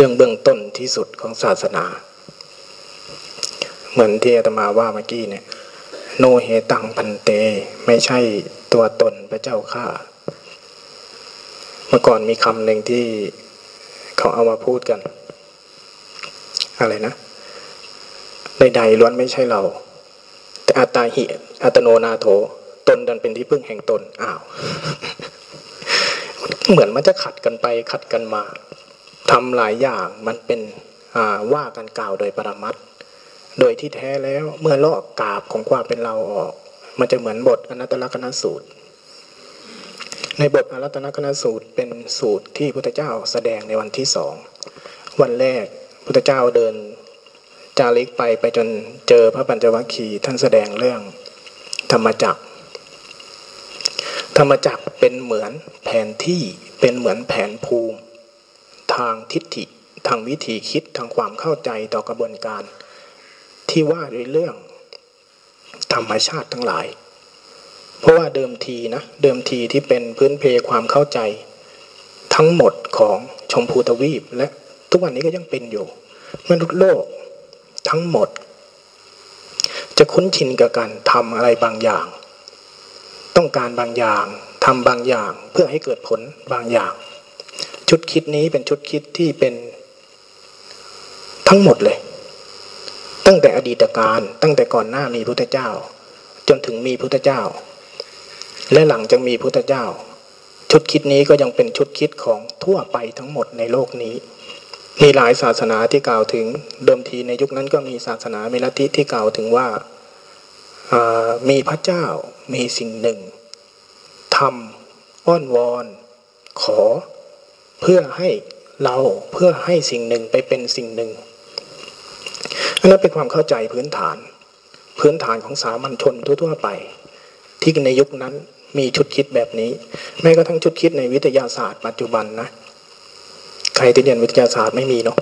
เรื่องเบื้องต้นที่สุดของศาสนา เหมือนที่อาตมาว่าเมื่อกี้เนี่ย โนเหตังพันเต ไม่ใช่ตัวตนพระเจ้าข้าเมื่อก่อนมีคำหนึ่งที่เขาเอามาพูดกัน อะไรนะใดๆล้วนไม่ใช่เรา แต่อัตตาหิอัตโนนาโถ ตนดันเป็นที่พึ่งแห่งตนอ้าว เหมือนมันจะขัดกันไปขัดกันมา ทำหลายอย่างมันเป็นว่ากันกล่าวโดยปรมัตโดยที่แท้แล้วเมื่อลอกกาบของความเป็นเราออก มันจะเหมือนบทอนัตตลกนสูตร ในบทอนัตตลกนสูตรเป็นสูตรที่พุทธเจ้าแสดงในวันที่สองวันแรกพุทธเจ้าเดินจาริกไปไปจนเจอพระปัญจวัคคีย์ท่านแสดงเรื่องธรรมจักร ธรรมจักรเป็นเหมือนแผนที่เป็นเหมือนแผนภูมิ ทางทิฏฐิ ทางวิธีคิดทางความเข้าใจต่อกระบวนการ ที่ว่าด้วยเรื่องธรรมชาติทั้งหลาย เพราะว่าเดิมทีนะเดิมทีที่เป็นพื้นเพความเข้าใจ ทั้งหมดของชมพูทวีปและทุกวันนี้ก็ยังเป็นอยู่มนุษย์โลกทั้งหมด จะคุ้นชินกับการทำอะไรบางอย่าง ต้องการบางอย่างทำบางอย่างเพื่อให้เกิดผลบางอย่าง ชุดคิดนี้เป็นชุดคิดที่เป็นทั้งหมดเลย ตั้งแต่อดีตการตั้งแต่ก่อนหน้ามีพุทธเจ้า จนถึงมีพุทธเจ้า และหลังจากมีพุทธเจ้า ชุดคิดนี้ก็ยังเป็นชุดคิดของทั่วไปทั้งหมดในโลกนี้ มีหลายศาสนาที่กล่าวถึงเดิมทีในยุคนั้นก็มีศาสนาเมลัทิที่กล่าวถึงว่ามีพระเจ้ามีสิ่งหนึ่งทำอ้อนวอน ขอ เพื่อให้เราเพื่อให้สิ่งหนึ่งไปเป็นสิ่งหนึ่งอันนั้นเป็นความเข้าใจพื้นฐาน พื้นฐานของสามัญชนทั่วๆไป ที่ในยุคนั้นมีชุดคิดแบบนี้ แม้กระทั่งชุดคิดในวิทยาศาสตร์ปัจจุบันนะใครที่เรียนวิทยาศาสตร์ไม่มีเนาะ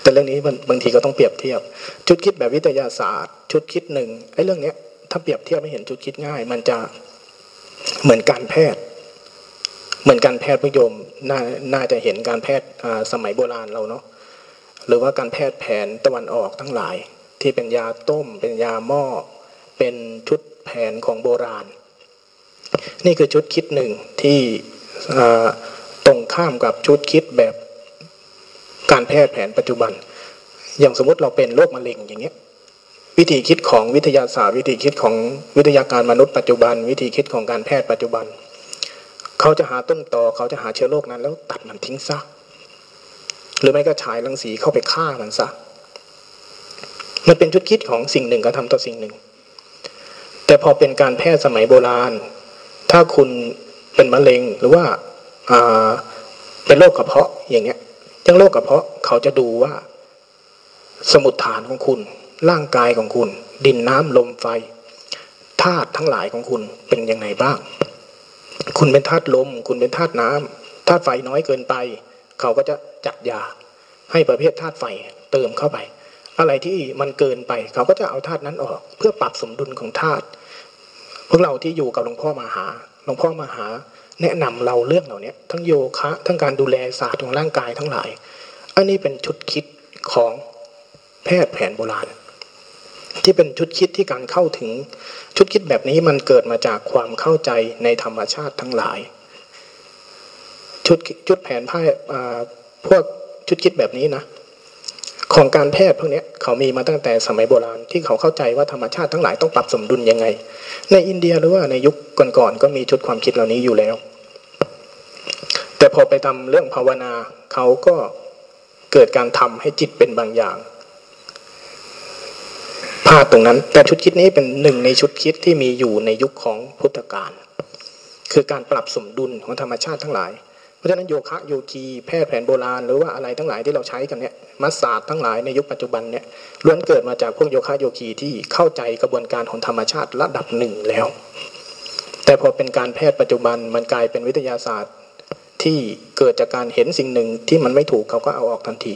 แต่เรื่องนี้บางทีก็ต้องเปรียบเทียบ ชุดคิดแบบวิทยาศาสตร์ ชุดคิดหนึ่งไอ้เรื่องเนี้ยถ้าเปรียบเทียบไม่เห็นชุดคิดง่าย มันจะเหมือนการแพทย์ เหมือนการแพทย์พยมนน่าจะเห็นการแพทย์สมัยโบราณเราเนาะหรือว่าการแพทย์แผนตะวันออกทั้งหลาย ที่เป็นยาต้ม เป็นยาหม้อเป็นชุดแผนของโบราณ นี่คือชุดคิดหนึ่งที่ตรงข้ามกับชุดคิดแบบการแพทย์แผนปัจจุบัน อย่างสมมติเราเป็นโรคมะเร็งอย่างเงี้ยวิธีคิดของวิทยาศาสตร์ วิธีคิดของวิทยาการมนุษย์ปัจจุบัน วิธีคิดของการแพทย์ปัจจุบัน เขาจะหาต้นต่อเขาจะหาเชื้อโรคนั้น แล้วตัดมันทิ้งซะหรือไม่ก็ฉายรังสีเข้าไปฆ่ามันซะมันเป็นชุดคิดของสิ่งหนึ่งกระทำต่อสิ่งหนึ่ง แต่พอเป็นการแพทย์สมัยโบราณ ถ้าคุณเป็นมะเร็งหรือว่าเป็นโรคกระเพาะอย่างเงี้ยยังโรคกระเพาะเขาจะดูว่า สมุดฐานของคุณ ร่างกายของคุณ ดินน้ำลมไฟธาตุทั้งหลายของคุณเป็นยังไงบ้าง คุณเป็นธาตุลม คุณเป็นธาตุน้ำธาตุไฟน้อยเกินไป เขาก็จะจัดยา ให้ประเภทธาตุไฟเติมเข้าไป อะไรที่มันเกินไป เขาก็จะเอาธาตุนั้นออก เพื่อปรับสมดุลของธาตุพวกเราที่อยู่กับหลวงพ่อมาหาหลวงพ่อมาหา แนะนำเราเรื่องเหล่านี้ทั้งโยคะ ทั้งการดูแลศาสตร์ของร่างกายทั้งหลาย อันนี้เป็นชุดคิดของแพทย์แผนโบราณ ที่เป็นชุดคิดที่การเข้าถึงชุดคิดแบบนี้มันเกิดมาจากความเข้าใจในธรรมชาติทั้งหลาย ชุดชุดแผนผ้าพวกชุดคิดแบบนี้นะของการแพทย์พวกนี้เขามีมาตั้งแต่สมัยโบราณที่เขาเข้าใจว่าธรรมชาติทั้งหลายต้องปรับสมดุลยังไง ในอินเดียหรือว่าในยุคก่อนๆก็มีชุดความคิดเหล่านี้อยู่แล้ว แต่พอไปทำเรื่องภาวนาเขาก็เกิดการทำให้จิตเป็นบางอย่างาดตรงนั้น แต่ชุดคิดนี้เป็นหนึ่งในชุดคิดที่มีอยู่ในยุคของพุทธกาลคือการปรับสมดุลของธรรมชาติทั้งหลาย เพราะฉะนั้นโยคะโยคีแพทย์แผนโบราณ หรือว่าอะไรทั้งหลายที่เราใช้กันเนี่ยมัสศาสตร์ทั้งหลายในยุคปัจจุบันเนี่ยล้วนเกิดมาจากพวกโยคะโยคีที่เข้าใจกระบวนการของธรรมชาติระดับหนึ่งแล้ว แต่พอเป็นการแพทย์ปัจจุบันมันกลายเป็นวิทยาศาสตร์ที่เกิดจากการเห็นสิ่งหนึ่งที่มันไม่ถูกเขาก็เอาออกทันที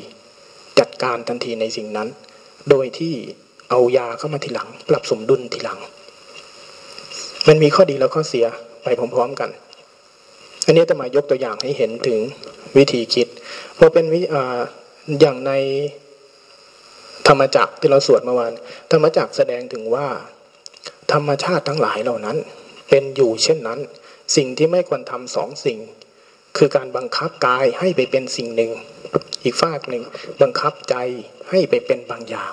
จัดการทันทีในสิ่งนั้น โดยที่ เอายาเข้ามาทีหลัง ปรับสมดุลทีหลัง มันมีข้อดีแล้วข้อเสียไปพร้อมๆกัน อันนี้จะมายกตัวอย่างให้เห็นถึงวิธีคิดพอเป็นวิอย่างในธรรมจักที่เราสวดเมื่อวานธรรมจักแสดงถึงว่า ธรรมชาติทั้งหลายเหล่านั้น เป็นอยู่เช่นนั้น สิ่งที่ไม่ควรทำสองสิ่ง คือการบังคับกายให้ไปเป็นสิ่งหนึ่ง อีกฝากหนึ่งบังคับใจให้ไปเป็นบางอย่าง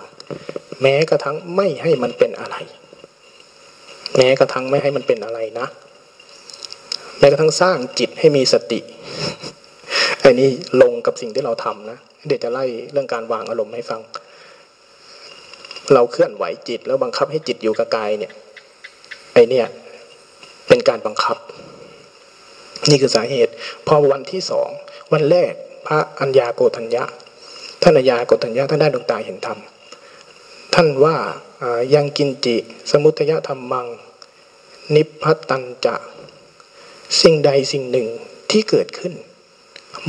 แม้กระทั่งไม่ให้มันเป็นอะไร แม้กระทั่งไม่ให้มันเป็นอะไรนะแม้กระทั่งสร้างจิตให้มีสติอันนี้ลงกับสิ่งที่เราทำนะเดี๋ยวจะไล่เรื่องการวางอารมณ์ให้ฟัง เราเคลื่อนไหวจิตแล้วบังคับให้จิตอยู่กับกายเนี่ยไอเนี่ยเป็นการบังคับ นี่คือสาเหตุ พอวันที่สองวันแรกพระอัญญาโกธัญญะท่านอัญญาโกธัญญะท่านได้ดวงตาเห็นธรรม ท่านว่ายังกินจิ สมุทยธรรมมัง นิพพตันจะ สิ่งใดสิ่งหนึ่งที่เกิดขึ้น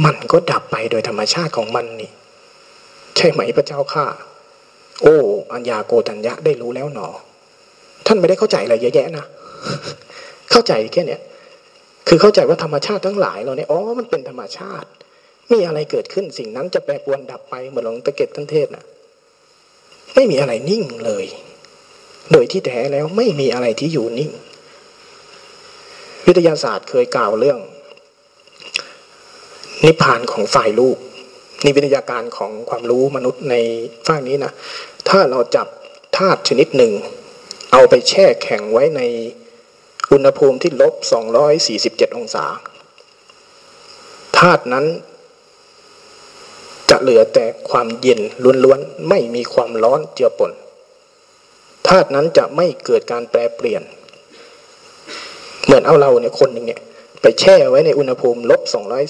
มันก็ดับไปโดยธรรมชาติของมันนี่ ใช่ไหมพระเจ้าข้าโอ้อัญญาโกตัญญะได้รู้แล้วหนอ ท่านไม่ได้เข้าใจอะไรเยอะแยะนะเข้าใจแค่เนี้ยคือเข้าใจว่าธรรมชาติทั้งหลายเราเนี่ยอ๋อมันเป็นธรรมชาติ มีอะไรเกิดขึ้นสิ่งนั้นจะแปรปรวนดับไปเหมือนหลวงตะเก็ดท่านเทศนะ่ะ ไม่มีอะไรนิ่งเลย โดยที่แท้แล้วไม่มีอะไรที่อยู่นิ่ง วิทยาศาสตร์เคยกล่าวเรื่อง นิพพานของฝ่ายลูกนี่วิทยาการของความรู้มนุษย์ในฝั่งนี้นะถ้าเราจับธาตุชนิดหนึ่ง เอาไปแช่แข็งไว้ในอุณหภูมิที่ลบ 247 องศาธาตุนั้น จะเหลือแต่ความเย็นล้วนๆไม่มีความร้อนเจือปนธาตุนั้นจะไม่เกิดการแปรเปลี่ยน เหมือนเอาเราเนี่ยคนหนึ่งเนี่ย ไปแช่ไว้ในอุณหภูมิลบ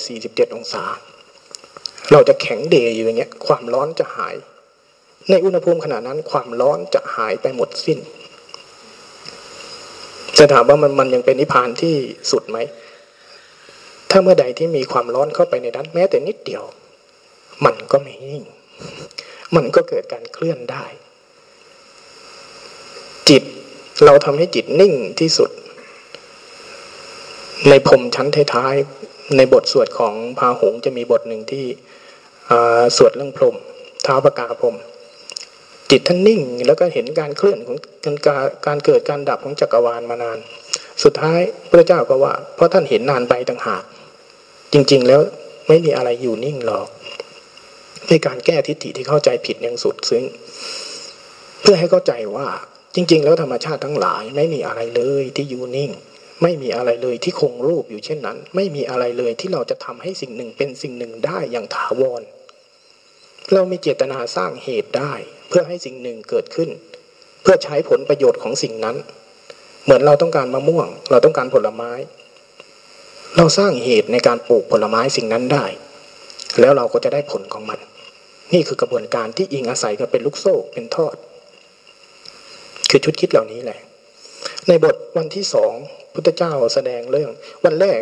247องศา เราจะแข็งเดยอยู่อย่างเงี้ย ความร้อนจะหาย ในอุณหภูมิขนาดนั้น ความร้อนจะหายไปหมดสิ้นจะถามว่ามันมันยังเป็นนิพพานที่สุดไหม ถ้าเมื่อใดที่มีความร้อนเข้าไปในนั้นแม้แต่นิดเดียว มันก็ไม่นิ่ง มันก็เกิดการเคลื่อนได้ จิตเราทำให้จิตนิ่งที่สุด ในพรมชั้นท้ายๆในบทสวดของพาหงจะมีบทหนึ่งที่สวดเรื่องพรมท้าประกาพรมจิตท่านนิ่งแล้วก็เห็นการเคลื่อนของการการเกิดการดับของจักรวาลมานาน สุดท้ายพระเจ้าก็ว่า เพราะท่านเห็นนานไปต่างหาก จริง ๆ แล้วไม่มีอะไรอยู่นิ่งหรอก ในการแก้ทิฏฐิที่เข้าใจผิดอย่างสุดซึ้งเพื่อให้เข้าใจว่าจริง ๆ แล้วธรรมชาติทั้งหลายไม่มีอะไรเลยที่อยู่นิ่ง ไม่มีอะไรเลยที่คงรูปอยู่เช่นนั้น ไม่มีอะไรเลยที่เราจะทำให้สิ่งหนึ่งเป็นสิ่งหนึ่งได้อย่างถาวร เรามีเจตนาสร้างเหตุได้ เพื่อให้สิ่งหนึ่งเกิดขึ้น เพื่อใช้ผลประโยชน์ของสิ่งนั้น เหมือนเราต้องการมะม่วง เราต้องการผลไม้ เราสร้างเหตุในการปลูกผลไม้สิ่งนั้นได้ แล้วเราก็จะได้ผลของมัน นี่คือกระบวนการที่อิงอาศัยกันเป็นลูกโซ่เป็นทอด คือชุดคิดเหล่านี้แหละ ในบทวันที่สองพุทธเจ้าแสดงเรื่อง วันแรก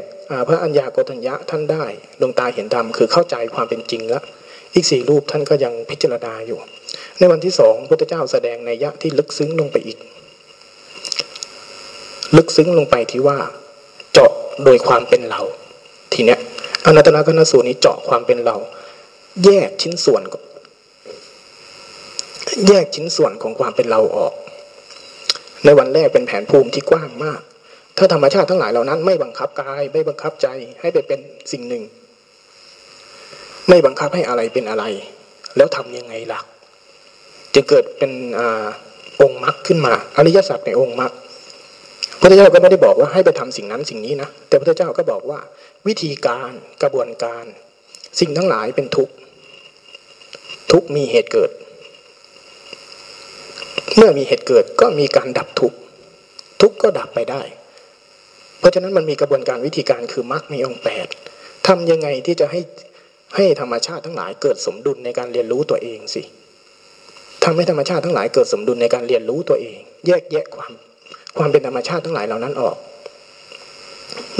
พระอัญญาโกฏัญญะท่านได้ดวงตาเห็นธรรมคือเข้าใจความเป็นจริงแล้วอีกสี่รูปท่านก็ยังพิจารณาอยู่ ในวันที่สองพุทธเจ้าแสดงในยะที่ลึกซึ้งลงไปอีก ลึกซึ้งลงไปที่ว่า เจาะโดยความเป็นเรา ทีเนี้ยอนัตตลกนสูตรนี้เจาะความเป็นเรา แยกชิ้นส่วน แยกชิ้นส่วนของความเป็นเราออก ในวันแรกเป็นแผนภูมิที่กว้างมาก ถ้าธรรมชาติทั้งหลายเหล่านั้น ไม่บังคับกาย ไม่บังคับใจให้ไปเป็นสิ่งหนึ่ง ไม่บังคับให้อะไรเป็นอะไร แล้วทํำยังไงล่ะจะเกิดเป็นอองค์มรรคขึ้นมา อริยสัจในองค์มรรคพระเจ้าก็ไม่ได้บอกว่าให้ไปทำสิ่งนั้นสิ่งนี้นะแต่พระเจ้าก็บอกว่า วิธีการกระบวนการ สิ่งทั้งหลายเป็นทุกข์ ทุกมีเหตุเกิด เมื่อมีเหตุเกิดก็มีการดับทุกทุกก็ดับไปได้ เพราะฉะนั้นมันมีกระบวนการวิธีการคือมรรคมีองค์แปดทำยังไงที่จะให้ให้ธรรมชาติทั้งหลายเกิดสมดุลในการเรียนรู้ตัวเองสิทำให้ธรรมชาติทั้งหลายเกิดสมดุลในการเรียนรู้ตัวเอง แยกแยะความ ความเป็นธรรมชาติทั้งหลายเหล่านั้นออก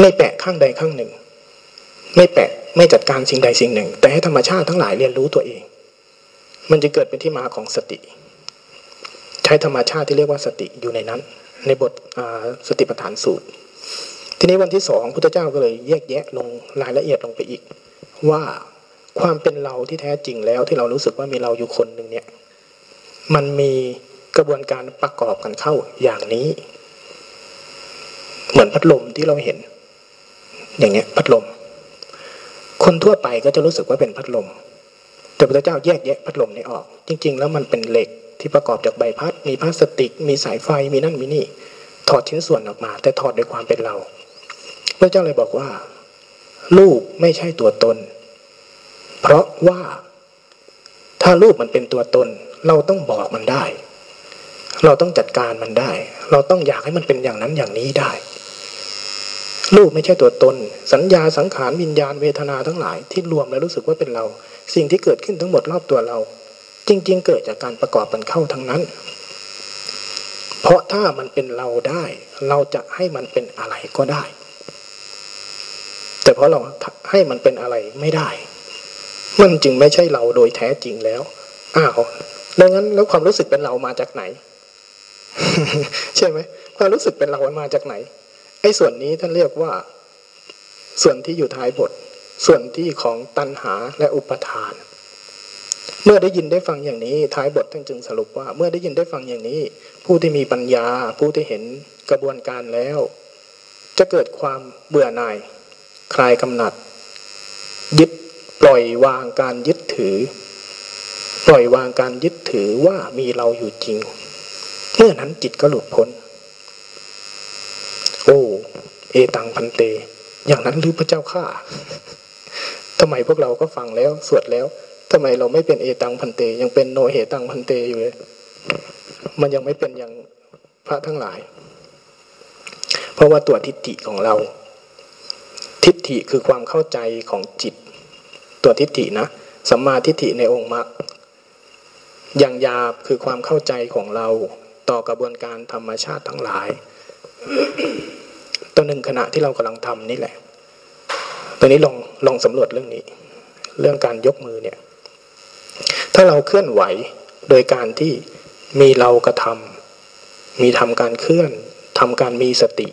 ไม่แปะข้างใดข้างหนึ่ง ไม่แปะไม่จัดการสิ่งใดสิ่งหนึ่ง แต่ให้ธรรมชาติทั้งหลายเรียนรู้ตัวเอง มันจะเกิดเป็นที่มาของสติ ใช้ธรรมชาติที่เรียกว่าสติอยู่ในนั้น ในบทสติปัฏฐานสูตร ทีนี้วันที่สองพุทธเจ้าก็เลยแยกแยะลงรายละเอียดลงไปอีก ว่าความเป็นเราที่แท้จริงแล้วที่เรารู้สึกว่ามีเราอยู่คนหนึ่งเนี่ย มันมีกระบวนการประกอบกันเข้าอย่างนี้ เหมือนพัดลมที่เราเห็น อย่างเงี้ยพัดลม คนทั่วไปก็จะรู้สึกว่าเป็นพัดลม แต่พระเจ้าแยกแยะพัดลมนี้ออก จริง ๆ แล้วมันเป็นเหล็กที่ประกอบจากใบพัด มีพลาสติก มีสายไฟ มีนั่นมีนี่ ถอดชิ้นส่วนออกมา แต่ถอดด้วยความเป็นเรา พระเจ้าเลยบอกว่าลูกไม่ใช่ตัวตน เพราะว่าถ้าลูกมันเป็นตัวตน เราต้องบอกมันได้ เราต้องจัดการมันได้ เราต้องอยากให้มันเป็นอย่างนั้นอย่างนี้ได้ลูกไม่ใช่ตัวตน สัญญาสังขารวิญญาณเวทนาทั้งหลายที่รวมแล้วรู้สึกว่าเป็นเรา สิ่งที่เกิดขึ้นทั้งหมดรอบตัวเรา จริง ๆ เกิดจากการประกอบกันเข้าทั้งนั้น เพราะถ้ามันเป็นเราได้ เราจะให้มันเป็นอะไรก็ได้ แต่เพราะเราให้มันเป็นอะไรไม่ได้ มันจึงไม่ใช่เราโดยแท้จริงแล้วอ้าวดังนั้นแล้วความรู้สึกเป็นเรามาจากไหน ใช่ไหมความรู้สึกเป็นเรามันมาจากไหนไอ้ส่วนนี้ท่านเรียกว่า ส่วนที่อยู่ท้ายบท ส่วนที่ของตัณหาและอุปทาน เมื่อได้ยินได้ฟังอย่างนี้ ท้ายบทท่านจึงสรุปว่า เมื่อได้ยินได้ฟังอย่างนี้ ผู้ที่มีปัญญา ผู้ที่เห็นกระบวนการแล้ว จะเกิดความเบื่อหน่าย คลายกำหนัด ยึดปล่อยวางการยึดถือ ปล่อยวางการยึดถือว่ามีเราอยู่จริงเมื่อนั้นจิตก็หลุดพ้น โอ้ เอตังพันเต อย่างนั้นหรือพระเจ้าข้า ทำไมพวกเราก็ฟังแล้วสวดแล้วทำไมเราไม่เป็นเอตังพันเต ยังเป็นโนเหตังพันเตอยู่เลย มันยังไม่เป็นอย่างพระทั้งหลาย เพราะว่าตัวทิฏฐิของเรา ทิฏฐิคือความเข้าใจของจิต ตัวทิฏฐินะสัมมาทิฏฐิในองค์มรรคอย่างยาบคือความเข้าใจของเราต่อกระบวนการธรรมชาติทั้งหลายตัวหนึ่งขณะที่เรากำลังทำนี่แหละ ตัวนี้ลองลองสำรวจเรื่องนี้ เรื่องการยกมือเนี่ย ถ้าเราเคลื่อนไหวโดยการที่มีเรากระทำมีทำการเคลื่อนทำการมีสติ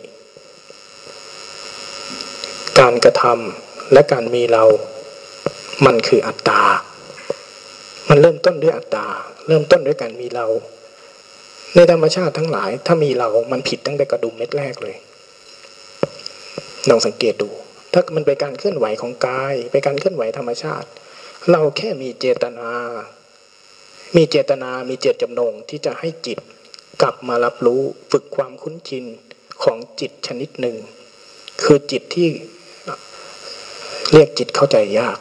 การกระทำและการมีเรา มันคืออัตตา มันเริ่มต้นด้วยอัตตา เริ่มต้นด้วยการมีเรา ในธรรมชาติทั้งหลาย ถ้ามีเรา มันผิดตั้งแต่กระดุมเม็ดแรกเลยลองสังเกตดู ถ้ามันเป็นการเคลื่อนไหวของกายเป็นการเคลื่อนไหวธรรมชาติ เราแค่มีเจตนา มีเจตนา มีเจตจำนงที่จะให้จิตกลับมารับรู้ฝึกความคุ้นชินของจิตชนิดหนึ่ง คือจิตที่เรียกจิตเข้าใจยาก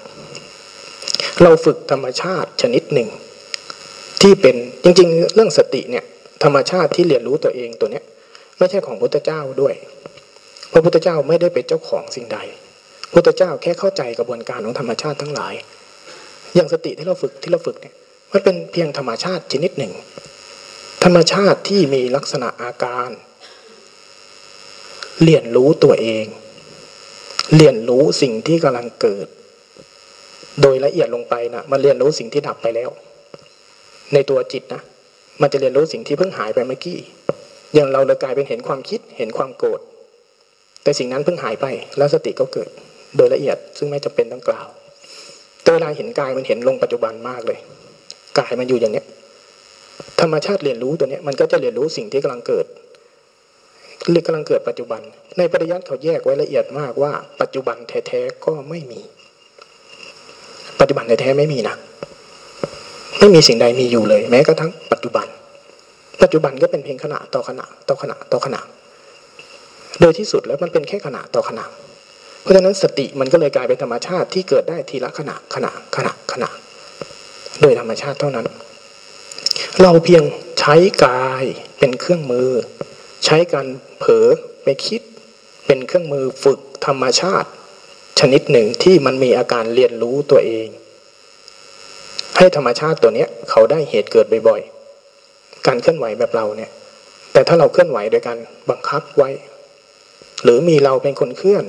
เราฝึกธรรมชาติชนิดหนึ่ง ที่เป็นจริง ๆ เรื่องสติเนี่ยธรรมชาติที่เรียนรู้ตัวเองตัวเนี้ย ไม่ใช่ของพุทธเจ้าด้วยพระพุทธเจ้าไม่ได้เป็นเจ้าของสิ่งใด พุทธเจ้าแค่เข้าใจกระบวนการของธรรมชาติทั้งหลาย อย่างสติที่เราฝึกที่เราฝึกเนี่ยมันเป็นเพียงธรรมชาติชนิดหนึ่ง ธรรมชาติที่มีลักษณะอาการ เรียนรู้ตัวเอง เรียนรู้สิ่งที่กำลังเกิด โดยละเอียดลงไปนะมันเรียนรู้สิ่งที่ดับไปแล้ว ในตัวจิตนะมันจะเรียนรู้สิ่งที่เพิ่งหายไปเมื่อกี้ อย่างเราเลยกลายเป็นเห็นความคิดเห็นความโกรธแต่สิ่งนั้นเพิ่งหายไปแล้วสติก็เกิด โดยละเอียด ซึ่งไม่จำเป็นต้องกล่าวแต่เวลาเห็นกายมันเห็นลงปัจจุบันมากเลย กายมันอยู่อย่างเนี้ย ธรรมชาติเรียนรู้ตัวเนี้ยมันก็จะเรียนรู้สิ่งที่กำลังเกิดเรียกกำลังเกิดปัจจุบัน ในปริยัติเขาแยกไว้ละเอียดมากว่า ปัจจุบันแท้ๆก็ไม่มี ปัจจุบันแท้ๆไม่มีนะไม่มีสิ่งใดมีอยู่เลย แม้กระทั่งปัจจุบัน ปัจจุบันก็เป็นเพียงขณะต่อขณะต่อขณะต่อขณะโดยที่สุดแล้วมันเป็นแค่ขณะต่อขณะ ราะฉะนั้นสติมันก็เลยกลายเป็นธรรมชาติที่เกิดได้ทีละขณะขณะขณะขณะโดยธรรมชาติเท่านั้น เราเพียงใช้กายเป็นเครื่องมือ ใช้การเผลอไปคิด เป็นเครื่องมือฝึกธรรมชาติ ชนิดหนึ่งที่มันมีอาการเรียนรู้ตัวเอง ให้ธรรมชาติตัวนี้เขาได้เหตุเกิดบ่อยๆ การเคลื่อนไหวแบบเราเนี่ย แต่ถ้าเราเคลื่อนไหวโดยการบังคับไว้ หรือมีเราเป็นคนเคลื่อน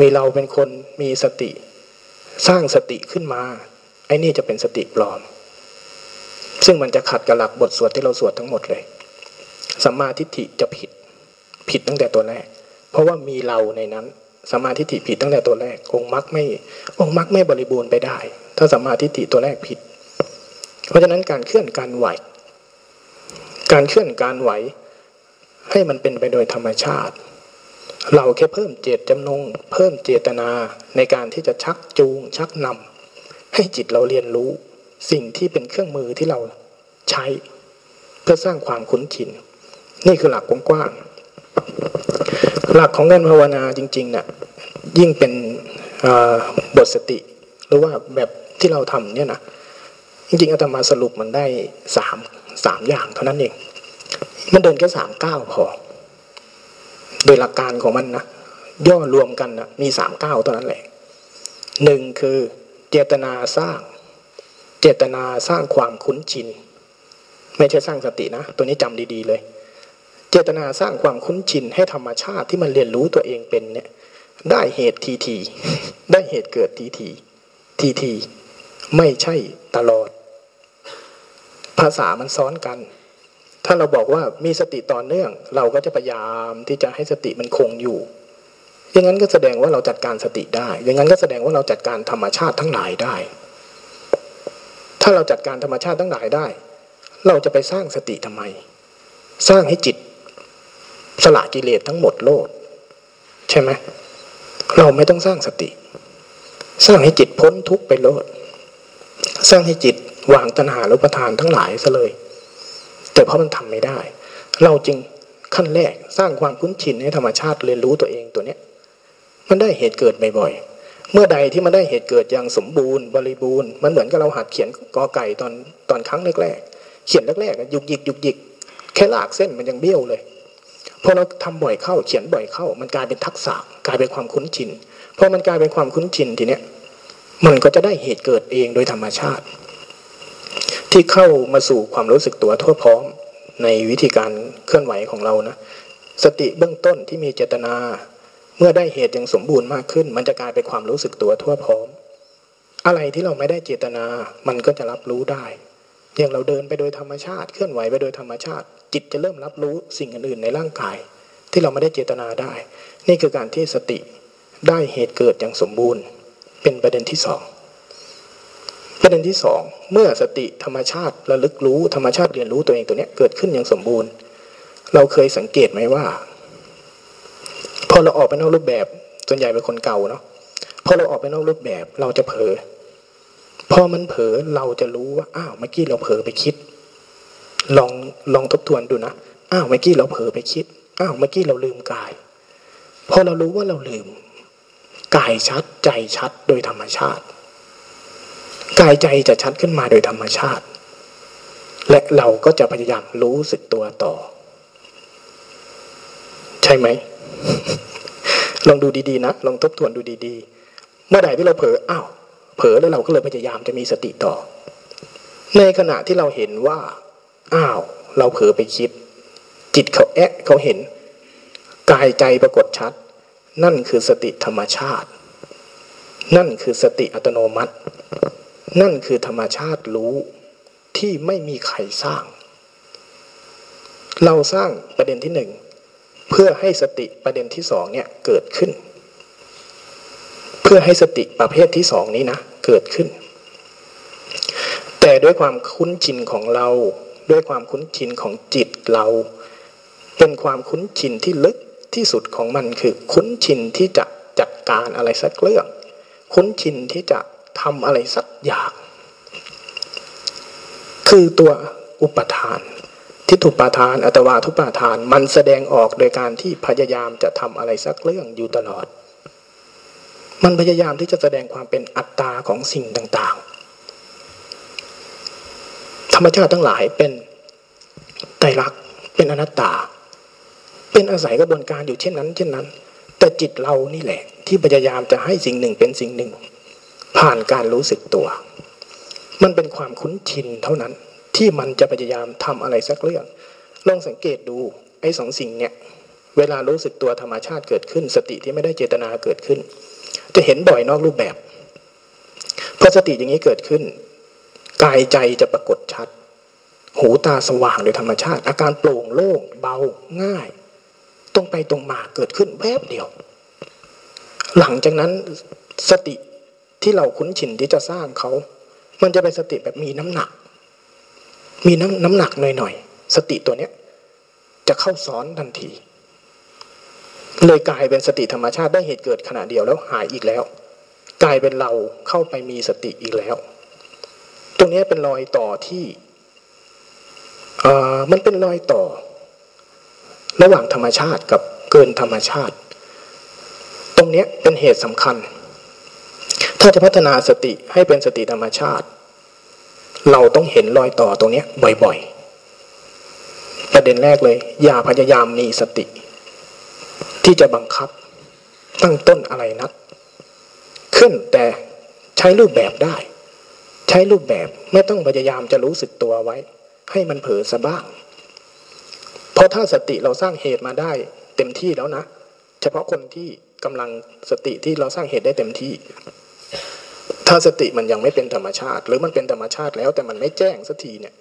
มีเราเป็นคนมีสติ สร้างสติขึ้นมา ไอ้นี่จะเป็นสติปลอม ซึ่งมันจะขัดกับหลักบทสวดที่เราสวดทั้งหมดเลยสัมมาทิฏฐิจะผิดผิดตั้งแต่ตัวแรก เพราะว่ามีเราในนั้นสัมมาธิฏฐิผิดตั้งแต่ตัวแรก องค์มรรคไม่องค์มรรคไม่บริบูรณ์ไปได้ ถ้าสัมมาธิตัวแรกผิด เพราะฉะนั้นการเคลื่อนการไหว การเคลื่อนการไหว ให้มันเป็นไปโดยธรรมชาติ เราแค่เพิ่มเจตจำนง เพิ่มเจตนาในการที่จะชักจูง ชักนำให้จิตเราเรียนรู้ สิ่งที่เป็นเครื่องมือที่เราใช้ เพื่อสร้างความคุ้นชิน นี่คือหลักกว้างหลักของการภาวนาจริงๆเนะ่ยยิ่งเป็นบทสติ หรือว่าแบบที่เราทำเนี่ยนะจริงๆอาตมาสรุปมันได้สามสามอย่างเท่านั้นเอง มันเดินแค่สามก้าวพอ โดยหลักการของมันนะย่อรวมกันนะมีสามเก้าวเท่านั้นแหละหนึ่งคือเจตนาสร้าง เจตนาสร้างความคุ้นชิน ไม่ใช่สร้างสตินะ ตัวนี้จำดีๆเลย เจตนาสร้างความคุ้นชินให้ธรรมชาติที่มันเรียนรู้ตัวเองเป็นเนี่ยได้เหตุทีที ได้เหตุเกิดทีทีทีที ไม่ใช่ตลอด ภาษามันซ้อนกัน ถ้าเราบอกว่ามีสติต่อเนื่อง เราก็จะพยายามที่จะให้สติมันคงอยู่ อย่างนั้นก็แสดงว่าเราจัดการสติได้ อย่างนั้นก็แสดงว่าเราจัดการธรรมชาติทั้งหลายได้ ถ้าเราจัดการธรรมชาติทั้งหลายได้ เราจะไปสร้างสติทำไม สร้างให้จิต สละกิเลสทั้งหมดโลด ใช่ไหมเราไม่ต้องสร้างสติ สร้างให้จิตพ้นทุกข์ไปโลด สร้างให้จิตวางตัณหาลุปทานทั้งหลายซะเลย แต่เพราะมันทำไม่ได้ เราจึงขั้นแรกสร้างความคุ้นชินให้ธรรมชาติเรียนรู้ตัวเองตัวเนี้ยมันได้เหตุเกิดบ่อยๆ เมื่อใดที่มันได้เหตุเกิดอย่างสมบูรณ์บริบูรณ์มันเหมือนกับเราหัดเขียนกอไก่ตอนตอนครั้งแรกๆเขียนแรกๆยุกยิกยุกยิกแค่ลากเส้นมันยังเบี้ยวเลยพอเราทำบ่อยเข้าเขียนบ่อยเข้า มันกลายเป็นทักษะกลายเป็นความคุ้นชินพอมันกลายเป็นความคุ้นชินทีเนี้ยมันก็จะได้เหตุเกิดเองโดยธรรมชาติ ที่เข้ามาสู่ความรู้สึกตัวทั่วพร้อมในวิธีการเคลื่อนไหวของเรานะ สติเบื้องต้นที่มีเจตนา เมื่อได้เหตุอย่างสมบูรณ์มากขึ้น มันจะกลายเป็นความรู้สึกตัวทั่วพร้อม อะไรที่เราไม่ได้เจตนา มันก็จะรับรู้ได้ อย่างเราเดินไปโดยธรรมชาติ เคลื่อนไหวไปโดยธรรมชาติ จิตจะเริ่มรับรู้สิ่งอื่นๆในร่างกาย ที่เราไม่ได้เจตนาได้ นี่คือการที่สติได้เหตุเกิดอย่างสมบูรณ์ เป็นประเด็นที่สอง ประเด็นที่สองเมื่อสติธรรมชาติระลึกรู้ธรรมชาติเรียนรู้ตัวเองตัวนี้เกิดขึ้นอย่างสมบูรณ์ เราเคยสังเกตไหมว่า พอเราออกไปนอกรูปแบบส่วนใหญ่เป็นคนเก่าเนาะพอเราออกไปนอกรูปแบบเราจะเผลอพอมันเผลอเราจะรู้ว่าอ้าวเมื่อกี้เราเผลอไปคิด ลองลองทบทวนดูนะอ้าวเมื่อกี้เราเผลอไปคิดอ้าวเมื่อกี้เราลืมกาย พอเรารู้ว่าเราลืม กายชัดใจชัดโดยธรรมชาติ กายใจจะชัดขึ้นมาโดยธรรมชาติ และเราก็จะพยายามรู้สึกตัวต่อ ใช่ไหม ลองดูดีๆนะ ลองทบทวนดูดีๆ เมื่อใดที่เราเผลออ้าวเผลอแล้วเราก็เลยพยายามจะมีสติต่อ ในขณะที่เราเห็นว่า อ้าว เราเผลอไปคิด จิตเขาแอะเขาเห็น กายใจปรากฏชัด นั่นคือสติธรรมชาติ นั่นคือสติอัตโนมัติ นั่นคือธรรมชาติรู้ที่ไม่มีใครสร้าง เราสร้างประเด็นที่หนึ่งเพื่อให้สติประเด็นที่สองเนี่ยเกิดขึ้น เพื่อให้สติประเภทที่สองนี้นะเกิดขึ้น แต่ด้วยความคุ้นชินของเรา ด้วยความคุ้นชินของจิตเรา เป็นความคุ้นชินที่ลึกที่สุดของมันคือคุ้นชินที่จะจัดการอะไรสักเรื่อง คุ้นชินที่จะ ทำอะไรสักอย่าง คือตัวอุปทานทิฏฐุปาทานอัตวาทุปาทาน มันแสดงออกโดยการที่พยายามจะทำอะไรสักเรื่องอยู่ตลอด มันพยายามที่จะแสดงความเป็นอัตตาของสิ่งต่าง ๆ ธรรมชาติทั้งหลายเป็นไตรลักษณ์เป็นอนัตตา เป็นอาศัยกระบวนการอยู่เช่นนั้น เช่นนั้น แต่จิตเรานี่แหละ ที่พยายามจะให้สิ่งหนึ่งเป็นสิ่งหนึ่ง ผ่านการรู้สึกตัว มันเป็นความคุ้นชินเท่านั้นที่มันจะพยายามทำอะไรสักเรื่อง ลองสังเกตดูไอ้สองสิ่งเนี่ย เวลารู้สึกตัวธรรมชาติเกิดขึ้น สติที่ไม่ได้เจตนาเกิดขึ้น จะเห็นบ่อยนอกรูปแบบพอสติอย่างนี้เกิดขึ้น กายใจจะปรากฏชัด หูตาสว่างโดยธรรมชาติ อาการโปร่งโล่งเบาง่าย ตรงไปตรงมาเกิดขึ้นแวบเดียว หลังจากนั้นสติ ที่เราคุ้นชินที่จะสร้างเขา มันจะเป็นสติแบบมีน้ำหนัก มีน้ำน้ำหนักหน่อยๆ สติตัวเนี้ย จะเข้าซ้อนทันที เลยกลายเป็นสติธรรมชาติได้เหตุเกิดขณะเดียวแล้วหายอีกแล้ว กลายเป็นเราเข้าไปมีสติอีกแล้ว ตรงนี้เป็นรอยต่อที่มันเป็นรอยต่อ ระหว่างธรรมชาติกับเกินธรรมชาติ ตรงนี้เป็นเหตุสำคัญ ถ้าจะพัฒนาสติให้เป็นสติธรรมชาติ เราต้องเห็นรอยต่อตรงนี้บ่อยๆ ประเด็นแรกเลย อย่าพยายามมีสติ ที่จะบังคับ ตั้งต้นอะไรนัก ขึ้นแต่ใช้รูปแบบได้ ใช้รูปแบบไม่ต้องพยายามจะรู้สึกตัวไว้ ให้มันเผลอซะบ้าง เพราะถ้าสติเราสร้างเหตุมาได้ เต็มที่แล้วนะ เฉพาะคนที่กำลังสติที่เราสร้างเหตุได้เต็มที่ ถ้าสติมันยังไม่เป็นธรรมชาติ หรือมันเป็นธรรมชาติแล้ว แต่มันไม่แจ้งสักทีเนี่ย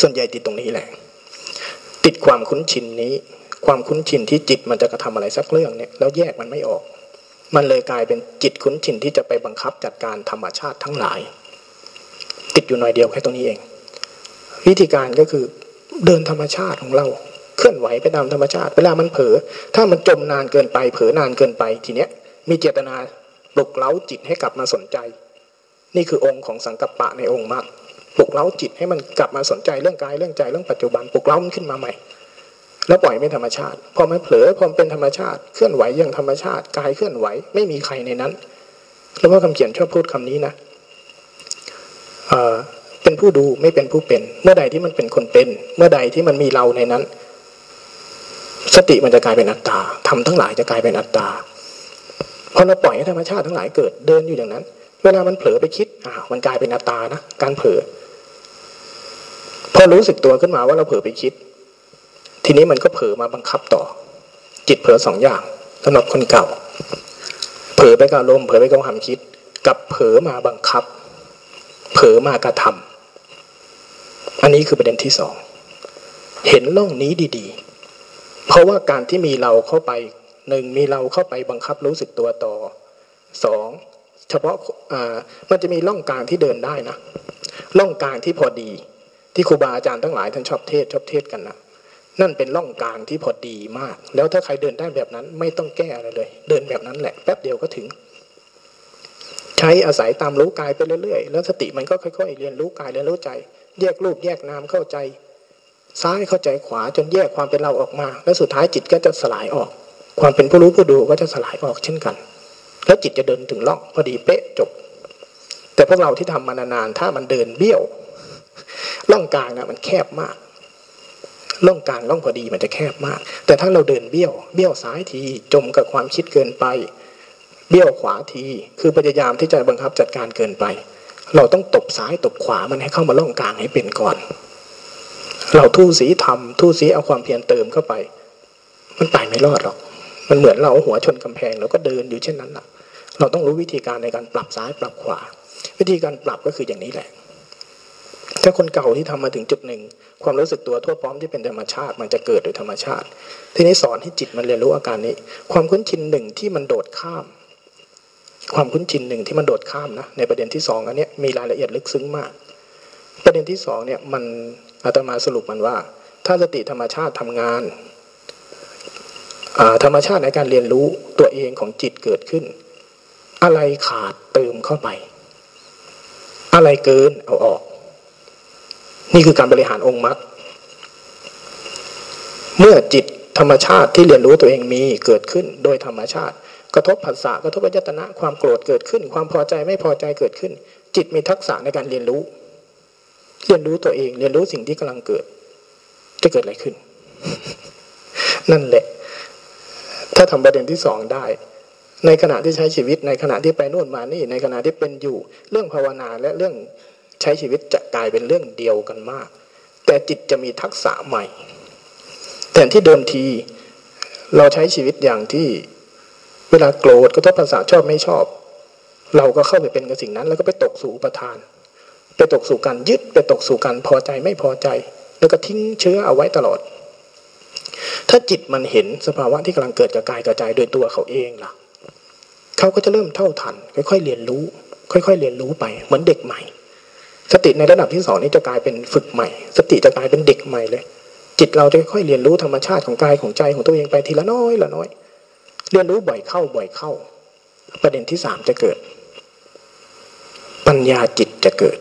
ส่วนใหญ่ติดตรงนี้แหละ ติดความคุ้นชินนี้ ความคุ้นชินที่จิตมันจะกระทำอะไรสักเรื่องเนี่ยแล้วแยกมันไม่ออก มันเลยกลายเป็นจิตคุ้นชินที่จะไปบังคับจัดการธรรมชาติทั้งหลาย ติดอยู่หน่อยเดียวแค่ตรงนี้เอง วิธีการก็คือเดินธรรมชาติของเราเคลื่อนไหวไปตามธรรมชาติ เวลามันเผลอถ้ามันจมนานเกินไป เผลอนานเกินไปทีเนี้ยมีเจตนา ปลุกเล้าจิตให้กลับมาสนใจ นี่คือองค์ของสังกัปปะในองค์มรรคปลุกเล้าจิตให้มันกลับมาสนใจเรื่องกายเรื่องใจเรื่องปัจจุบันปลุกเล้ามันขึ้นมาใหม่ แล้วปล่อยไม่ธรรมชาติ พอมันเผลอพอมเป็นธรรมชาติเคลื่อนไหวอย่างธรรมชาติกายเคลื่อนไหวไม่มีใครในนั้นแล้วว่าคำเขียนชอบพูดคำนี้นะเเป็นผู้ดูไม่เป็นผู้เป็น เมื่อใดที่มันเป็นคนเป็น เมื่อใดที่มันมีเราในนั้น สติมันจะกลายเป็นอัตตาทำทั้งหลายจะกลายเป็นอัตตา พอเราปล่อยให้ธรรมชาติทั้งหลายเกิดเดินอยู่อย่างนั้น เวลามันเผลอไปคิดอ้าวมันกลายเป็นอัตานะการเผลอพอรู้สึกตัวขึ้นมาว่าเราเผลอไปคิด ทีนี้มันก็เผลอมาบังคับต่อ จิตเผลอสองอย่างสำหรับคนเก่า เผลอไปกับลมเผลอไปกับความคิด กับเผลอมาบังคับ เผลอมากระทำอันนี้คือประเด็นที่สองเห็นล่องนี้ดี ๆ เพราะว่าการที่มีเราเข้าไป หนึ่งมีเราเข้าไปบังคับรู้สึกตัวต่อสองเฉพาะมันจะมีล่องกลางที่เดินได้นะล่องกลางที่พอดี ที่ครูบาอาจารย์ทั้งหลายท่านชอบเทศชอบเทศกันนะนั่นเป็นล่องกลางที่พอดีมาก แล้วถ้าใครเดินได้แบบนั้นไม่ต้องแก้อะไรเลย เดินแบบนั้นแหละแป๊บเดียวก็ถึง ใช้อาศัยตามรู้กายไปเรื่อยๆ แล้วสติมันก็ค่อยๆ เรียนรู้กายเรียนรู้ใจ แยกรูปแยกนามเข้าใจ ซ้ายเข้าใจขวาจนแยกความเป็นเราออกมา แล้วสุดท้ายจิตก็จะสลายออก ความเป็นผู้รู้ผู้ดูก็จะสลายออกเช่นกัน แล้วจิตจะเดินถึงล่องพอดีเป๊ะจบ แต่พวกเราที่ทำมานานๆถ้ามันเดินเบี้ยวล่องกลางนะมันแคบมากล่องกลางล่องพอดีมันจะแคบมาก แต่ถ้าเราเดินเบี้ยว เบี้ยวซ้ายทีจมกับความคิดเกินไป เบี้ยวขวาที คือพยายามที่จะบังคับจัดการเกินไป เราต้องตบซ้ายตบขวามันให้เข้ามาล่องกลางให้เป็นก่อน เราทู่สีทำทู่สีเอาความเพียรเติมเข้าไป มันไปไม่รอดหรอก มันเหมือนเราหัวชนกำแพงแล้วก็เดินอยู่เช่นนั้นน่ะเราต้องรู้วิธีการในการปรับซ้ายปรับขวา วิธีการปรับก็คืออย่างนี้แหละ ถ้าคนเก่าที่ทำมาถึงจุดหนึ่ง ความรู้สึกตัวทั่วพร้อมที่เป็นธรรมชาติ มันจะเกิดโดยธรรมชาติ ทีนี้สอนให้จิตมันเรียนรู้อาการนี้ ความคุ้นชินหนึ่งที่มันโดดข้าม ความคุ้นชินหนึ่งที่มันโดดข้ามนะในประเด็นที่สองอันนี้มีรายละเอียดลึกซึ้งมาก ประเด็นที่สองเนี่ยมันอาตมาสรุปมันว่า ถ้าสติธรรมชาติทำงาน ธรรมชาติในการเรียนรู้ตัวเองของจิตเกิดขึ้น อะไรขาดเติมเข้าไป อะไรเกินเอาออก นี่คือการบริหารองค์มรรคเมื่อจิตธรรมชาติที่เรียนรู้ตัวเองมีเกิดขึ้นโดยธรรมชาติ กระทบผัสสะกระทบอายตนะความโกรธเกิดขึ้น ความพอใจไม่พอใจเกิดขึ้น จิตมีทักษะในการเรียนรู้ เรียนรู้ตัวเอง เรียนรู้สิ่งที่กำลังเกิด จะเกิดอะไรขึ้น นั่นแหละ ถ้าทำประเด็นที่สองได้ ในขณะที่ใช้ชีวิต ในขณะที่ไปนู่นมานี่ ในขณะที่เป็นอยู่ เรื่องภาวนาและเรื่องใช้ชีวิตจะกลายเป็นเรื่องเดียวกันมาก แต่จิตจะมีทักษะใหม่แต่ที่เดิมทีเราใช้ชีวิตอย่างที่เวลาโกรธกระทบภาษาชอบไม่ชอบ เราก็เข้าไปเป็นกับสิ่งนั้น แล้วก็ไปตกสู่อุปทาน ไปตกสู่การยึดไปตกสู่การพอใจไม่พอใจ แล้วก็ทิ้งเชื้อเอาไว้ตลอด ถ้าจิตมันเห็นสภาวะที่กำลังเกิดกับกายกับใจโดยตัวเขาเองล่ะเขาก็จะเริ่มเท่าทัน ค่อยๆเรียนรู้ ค่อย ๆ เรียนรู้ไป เหมือนเด็กใหม่ สติในระดับที่สองนี้จะกลายเป็นฝึกใหม่ สติจะกลายเป็นเด็กใหม่เลย จิตเราจะค่อยๆเรียนรู้ธรรมชาติของกายของใจของตัวเองไปทีละน้อยละน้อย เรียนรู้บ่อยเข้าบ่อยเข้า ประเด็นที่สามจะเกิด ปัญญาจิตจะเกิด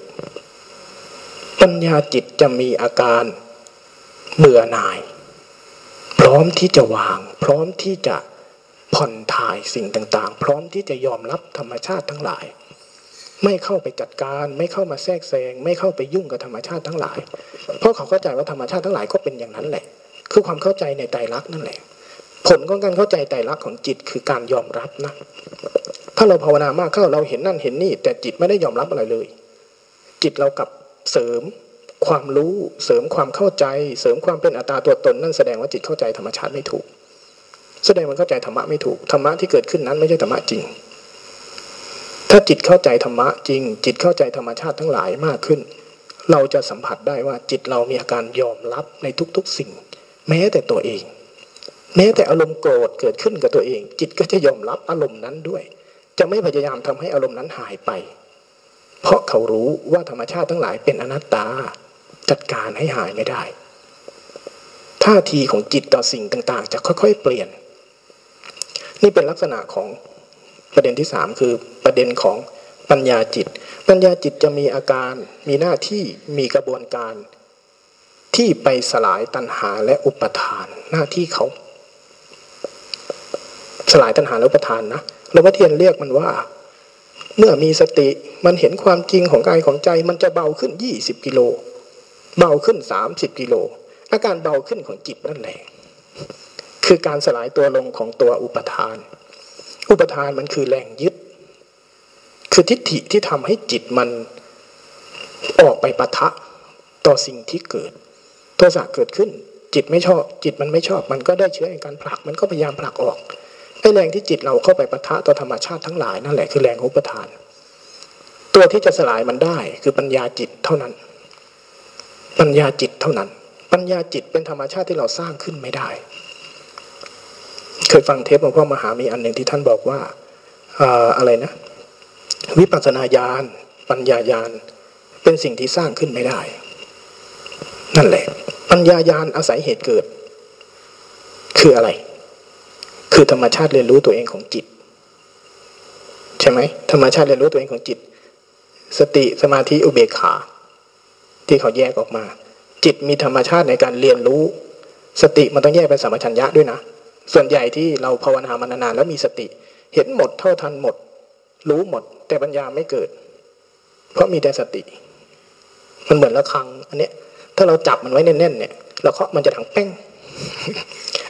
ปัญญาจิตจะมีอาการเบื่อหน่าย ร้อมที่จะวาง พร้อมที่จะผ่อนถ่ายสิ่งต่างๆ พร้อมที่จะยอมรับธรรมชาติทั้งหลาย ไม่เข้าไปจัดการ ไม่เข้ามาแทรกแซง ไม่เข้าไปยุ่งกับธรรมชาติทั้งหลาย เพราะเขาเข้าใจว่าธรรมชาติทั้งหลายก็เป็นอย่างนั้นแหละ คือความเข้าใจในไตรลักษณ์นั่นแหละ ผลของการเข้าใจไตรลักษณ์ของจิตคือการยอมรับนะ ถ้าเราภาวนามากเข้าเราเห็นนั่นเห็นนี่ แต่จิตไม่ได้ยอมรับอะไรเลย จิตเรากับเสริม ความรู้เสริมความเข้าใจ เสริมความเป็นอัตตาตัวตนนั่นแสดงว่าจิตเข้าใจธรรมชาติไม่ถูก แสดงมันเข้าใจธรรมะไม่ถูกธรรมะที่เกิดขึ้นนั้นไม่ใช่ธรรมะจริง ถ้าจิตเข้าใจธรรมะจริง จิตเข้าใจธรรมชาติทั้งหลายมากขึ้น เราจะสัมผัสได้ว่าจิตเรามีอาการยอมรับในทุกๆสิ่ง แม้แต่ตัวเอง แม้แต่อารมณ์โกรธเกิดขึ้นกับตัวเอง จิตก็จะยอมรับอารมณ์นั้นด้วย จะไม่พยายามทำให้อารมณ์นั้นหายไป เพราะเขารู้ว่าธรรมชาติทั้งหลายเป็นอนัตตา จัดการให้หายไม่ได้ ท่าทีของจิตต่อสิ่งต่างๆ จะค่อยๆ เปลี่ยน นี่เป็นลักษณะของประเด็นที่สามคือประเด็นของปัญญาจิต ปัญญาจิตจะมีอาการ มีหน้าที่มีกระบวนการที่ไปสลายตัณหาและอุปทาน หน้าที่เขา สลายตัณหาและอุปทานนะหลวงพ่อเทียนเรียกมันว่า เมื่อมีสติมันเห็นความจริงของกายของใจมันจะเบาขึ้นยี่สิบกิโล เบาขึ้นสามสิบกิโลอาการเบาขึ้นของจิตนั่นแหละ คือการสลายตัวลงของตัวอุปทาน อุปทานมันคือแรงยึด คือทิฏฐิที่ทำให้จิตมันออกไปปะทะต่อสิ่งที่เกิดโทสะเกิดขึ้น จิตไม่ชอบ จิตมันไม่ชอบ มันก็ได้เชื้อในการผลัก มันก็พยายามผลักออกไอ้แรงที่จิตเราเข้าไปปะทะต่อธรรมชาติทั้งหลายนั่นแหละคือแรงอุปทาน ตัวที่จะสลายมันได้คือปัญญาจิตเท่านั้น ปัญญาจิตเท่านั้น ปัญญาจิตเป็นธรรมชาติที่เราสร้างขึ้นไม่ได้ เคยฟังเทปหลวงพ่อมหามีอันหนึ่งที่ท่านบอกว่าอะไรนะ วิปัสสนาญาณปัญญาญาณเป็นสิ่งที่สร้างขึ้นไม่ได้ นั่นแหละ ปัญญาญาณอาศัยเหตุเกิด คืออะไร คือธรรมชาติเรียนรู้ตัวเองของจิต ใช่ไหมธรรมชาติเรียนรู้ตัวเองของจิต สติสมาธิอุเบกขา ที่เขาแยกออกมา จิตมีธรรมชาติในการเรียนรู้ สติมันต้องแยกเป็นสัมปชัญญะด้วยนะ ส่วนใหญ่ที่เราภาวนามานานๆแล้วมีสติ เห็นหมดเท่าทันหมด รู้หมด แต่ปัญญาไม่เกิด เพราะมีแต่สติ มันเหมือนระฆังอันเนี้ย ถ้าเราจับมันไว้แน่นๆเนี่ยแล้วเคาะมันจะดังแป้ง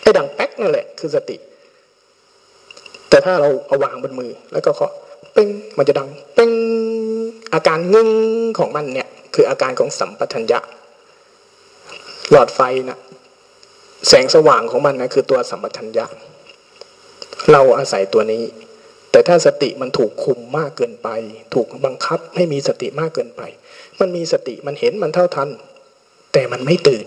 ไอ้ดังแป๊กนั่นแหละคือสติ แต่ถ้าเราเอาวางบนมือ แล้วก็เคาะเป้งมันจะดังเป้งอาการงึ้งของมันเนี่ย คืออาการของสัมปทัญญะ หลอดไฟนะแสงสว่างของมันนะคือตัวสัมปทัญญะ เราอาศัยตัวนี้ แต่ถ้าสติมันถูกคุมมากเกินไป ถูกบังคับให้มีสติมากเกินไป มันมีสติมันเห็นมันเท่าทัน แต่มันไม่ตื่น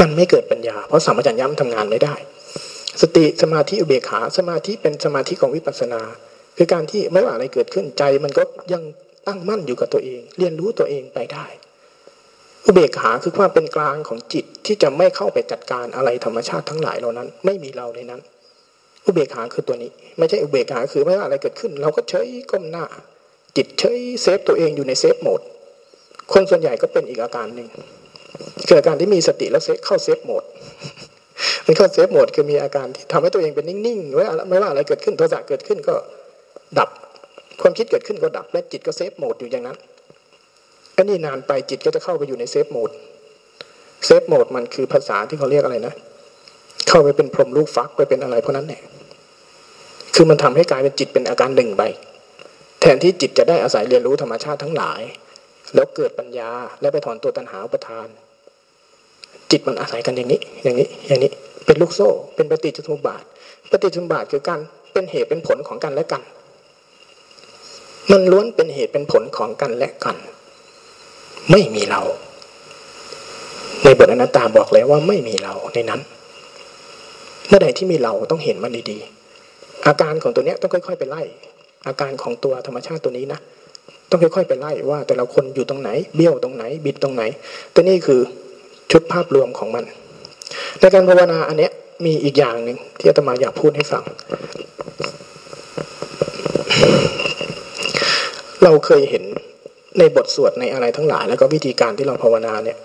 มันไม่เกิดปัญญา เพราะสัมปชัญญะมันทำงานไม่ได้ สติสมาธิอุเบกขาสมาธิเป็นสมาธิของวิปัสสนา คือการที่ไม่ว่าอะไรเกิดขึ้นใจ มันก็ยัง ตั้งมั่นอยู่กับตัวเอง เรียนรู้ตัวเองไปได้ อุเบกขาคือความเป็นกลางของจิตที่จะไม่เข้าไปจัดการอะไรธรรมชาติทั้งหลายเหล่านั้น ไม่มีเราในนั้น อุเบกขาคือตัวนี้ ไม่ใช่อุเบกขาคือไม่ว่าอะไรเกิดขึ้น เราก็เฉยก้มหน้า จิตเฉย save ตัวเองอยู่ใน safe mode คนส่วนใหญ่ก็เป็นอีกอาการหนึ่งคืออาการที่มีสติแล้ว save เข้า safe mode มันเข้า safe mode คือมีอาการที่ทำให้ตัวเองเป็นนิ่งๆไม่ว่าไม่ว่าอะไรเกิดขึ้นโทสะเกิดขึ้นก็ดับ ความคิดเกิดขึ้นก็ดับและจิตก็ safe mode อยู่อย่างนั้นอันนี้นานไปจิตก็จะเข้าไปอยู่ใน safe mode safe mode มันคือภาษาที่เขาเรียกอะไรนะ เข้าไปเป็นพรหมลูกฟักไปเป็นอะไรพวกนั้นเนี่ยคือมันทำให้กลายเป็นจิตเป็นอาการหนึ่งไป แทนที่จิตจะได้อาศัยเรียนรู้ธรรมชาติทั้งหลาย แล้วเกิดปัญญาและไปถอนตัวตัณหาประทาน จิตมันอาศัยกันอย่างนี้ อย่างนี้ อย่างนี้ เป็นลูกโซ่ เป็นปฏิจจสมุปบาท ปฏิจจสมุปบาทคือการเป็นเหตุเป็นผลของกันและกัน มันล้วนเป็นเหตุเป็นผลของกันและกัน ไม่มีเรา ในบทอนัตตาบอกแล้วว่าไม่มีเราในนั้น เมื่อใดที่มีเราต้องเห็นมันดีๆ อาการของตัวเนี้ยต้องค่อย ๆ ไปไล่ อาการของตัวธรรมชาติตัวนี้นะต้องค่อย ๆ ไปไล่ว่า แต่ละคนอยู่ตรงไหน เบี้ยวตรงไหน บิดตรงไหน ตัวนี้คือชุดภาพรวมของมัน ในการภาวนาอันเนี้ยมีอีกอย่างหนึ่งที่อาตมาอยากพูดให้ฟัง เราเคยเห็นในบทสวดในอะไรทั้งหลาย แล้วก็วิธีการที่เราภาวนาเนี่ย